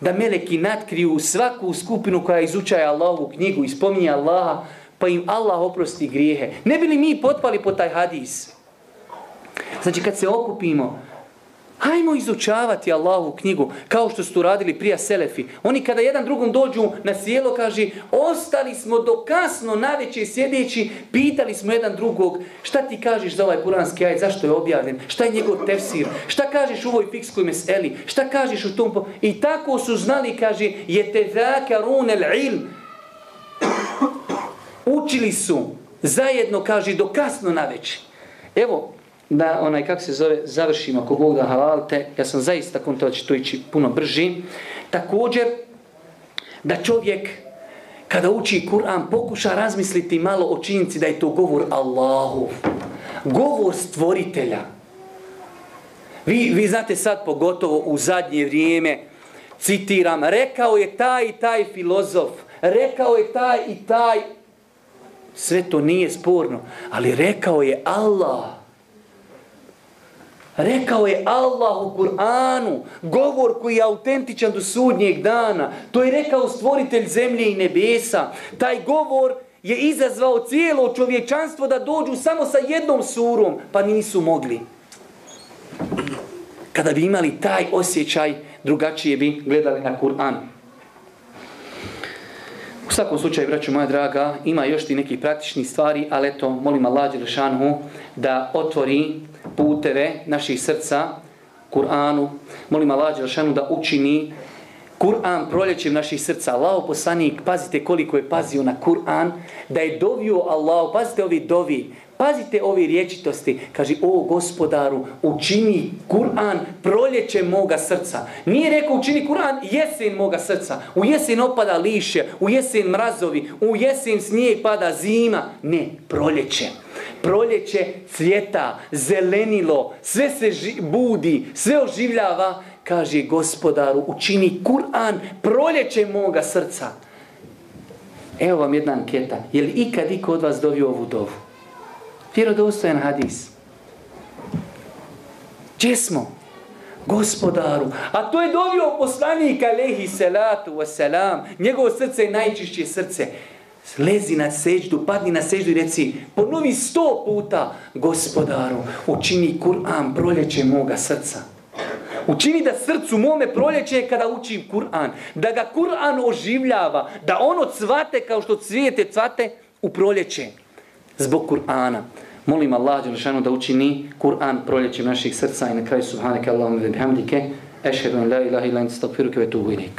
da meleki natkriju svaku skupinu koja izučaje Allahovu knjigu i spominje Allaha, pa im Allah oprosti grijehe. Ne bi li mi potpali po taj hadis? Znači kad se okupimo, hajmo izučavati Allahu knjigu kao što su radili prija Selefi. Oni kada jedan drugom dođu na sjelo kaže ostali smo do kasno na sjedeći, pitali smo jedan drugog šta ti kažeš za ovaj kuranski ajet, zašto je objavljen, šta je njegov tefsir, šta kažeš u ovoj fikskoj meseli, šta kažeš u tom... I tako su znali, kaže, je te zakarun el ilm, učili su zajedno, kaže, do kasno na večer. Evo, da onaj, kako se zove, završimo, ako Bog da halalte, ja sam zaista kontao će to ići puno brži. Također, da čovjek, kada uči Kur'an, pokuša razmisliti malo o činjenici da je to govor Allahu. Govor stvoritelja. Vi, vi znate sad, pogotovo u zadnje vrijeme, citiram, rekao je taj i taj filozof, rekao je taj i taj Sve to nije sporno. Ali rekao je Allah. Rekao je Allah u Kur'anu. Govor koji je autentičan do sudnjeg dana. To je rekao stvoritelj zemlje i nebesa. Taj govor je izazvao cijelo čovječanstvo da dođu samo sa jednom surom. Pa nisu mogli. Kada bi imali taj osjećaj, drugačije bi gledali na Kur'an. U svakom slučaju, braću moja draga, ima još ti neki praktični stvari, ali eto, molim Allah Đelešanu da otvori puteve naših srca Kur'anu. Molim Allah Đelešanu da učini Kur'an proljećem naših srca. Allah poslanik, pazite koliko je pazio na Kur'an, da je dovio Allah, pazite ovi dovi, Pazite ove riječitosti. Kaže, o gospodaru, učini Kur'an proljeće moga srca. Nije rekao učini Kur'an jesen moga srca. U jesen opada liše, u jesen mrazovi, u jesen snijeg pada zima. Ne, proljeće. Proljeće cvjeta, zelenilo, sve se budi, sve oživljava. Kaže, gospodaru, učini Kur'an proljeće moga srca. Evo vam jedna anketa. Je li ikad iko od vas dovio ovu dovu? Vjerodostojan hadis. Gdje smo? Gospodaru. A to je dovio poslanik alehi salatu wasalam. Njegovo srce je najčišće srce. Lezi na seđdu, padni na seđdu i reci, ponovi sto puta, gospodaru, učini Kur'an proljeće moga srca. Učini da srcu mome proljeće kada učim Kur'an. Da ga Kur'an oživljava. Da ono cvate kao što cvijete cvate u proljeće. Zbog Kur'ana. Molim Allah Đelešanu da učini Kur'an proljećem naših srca i na kraju subhanaka Allahumma bihamdike ešhedu an la ilaha ila in astaghfiruka wa atubu.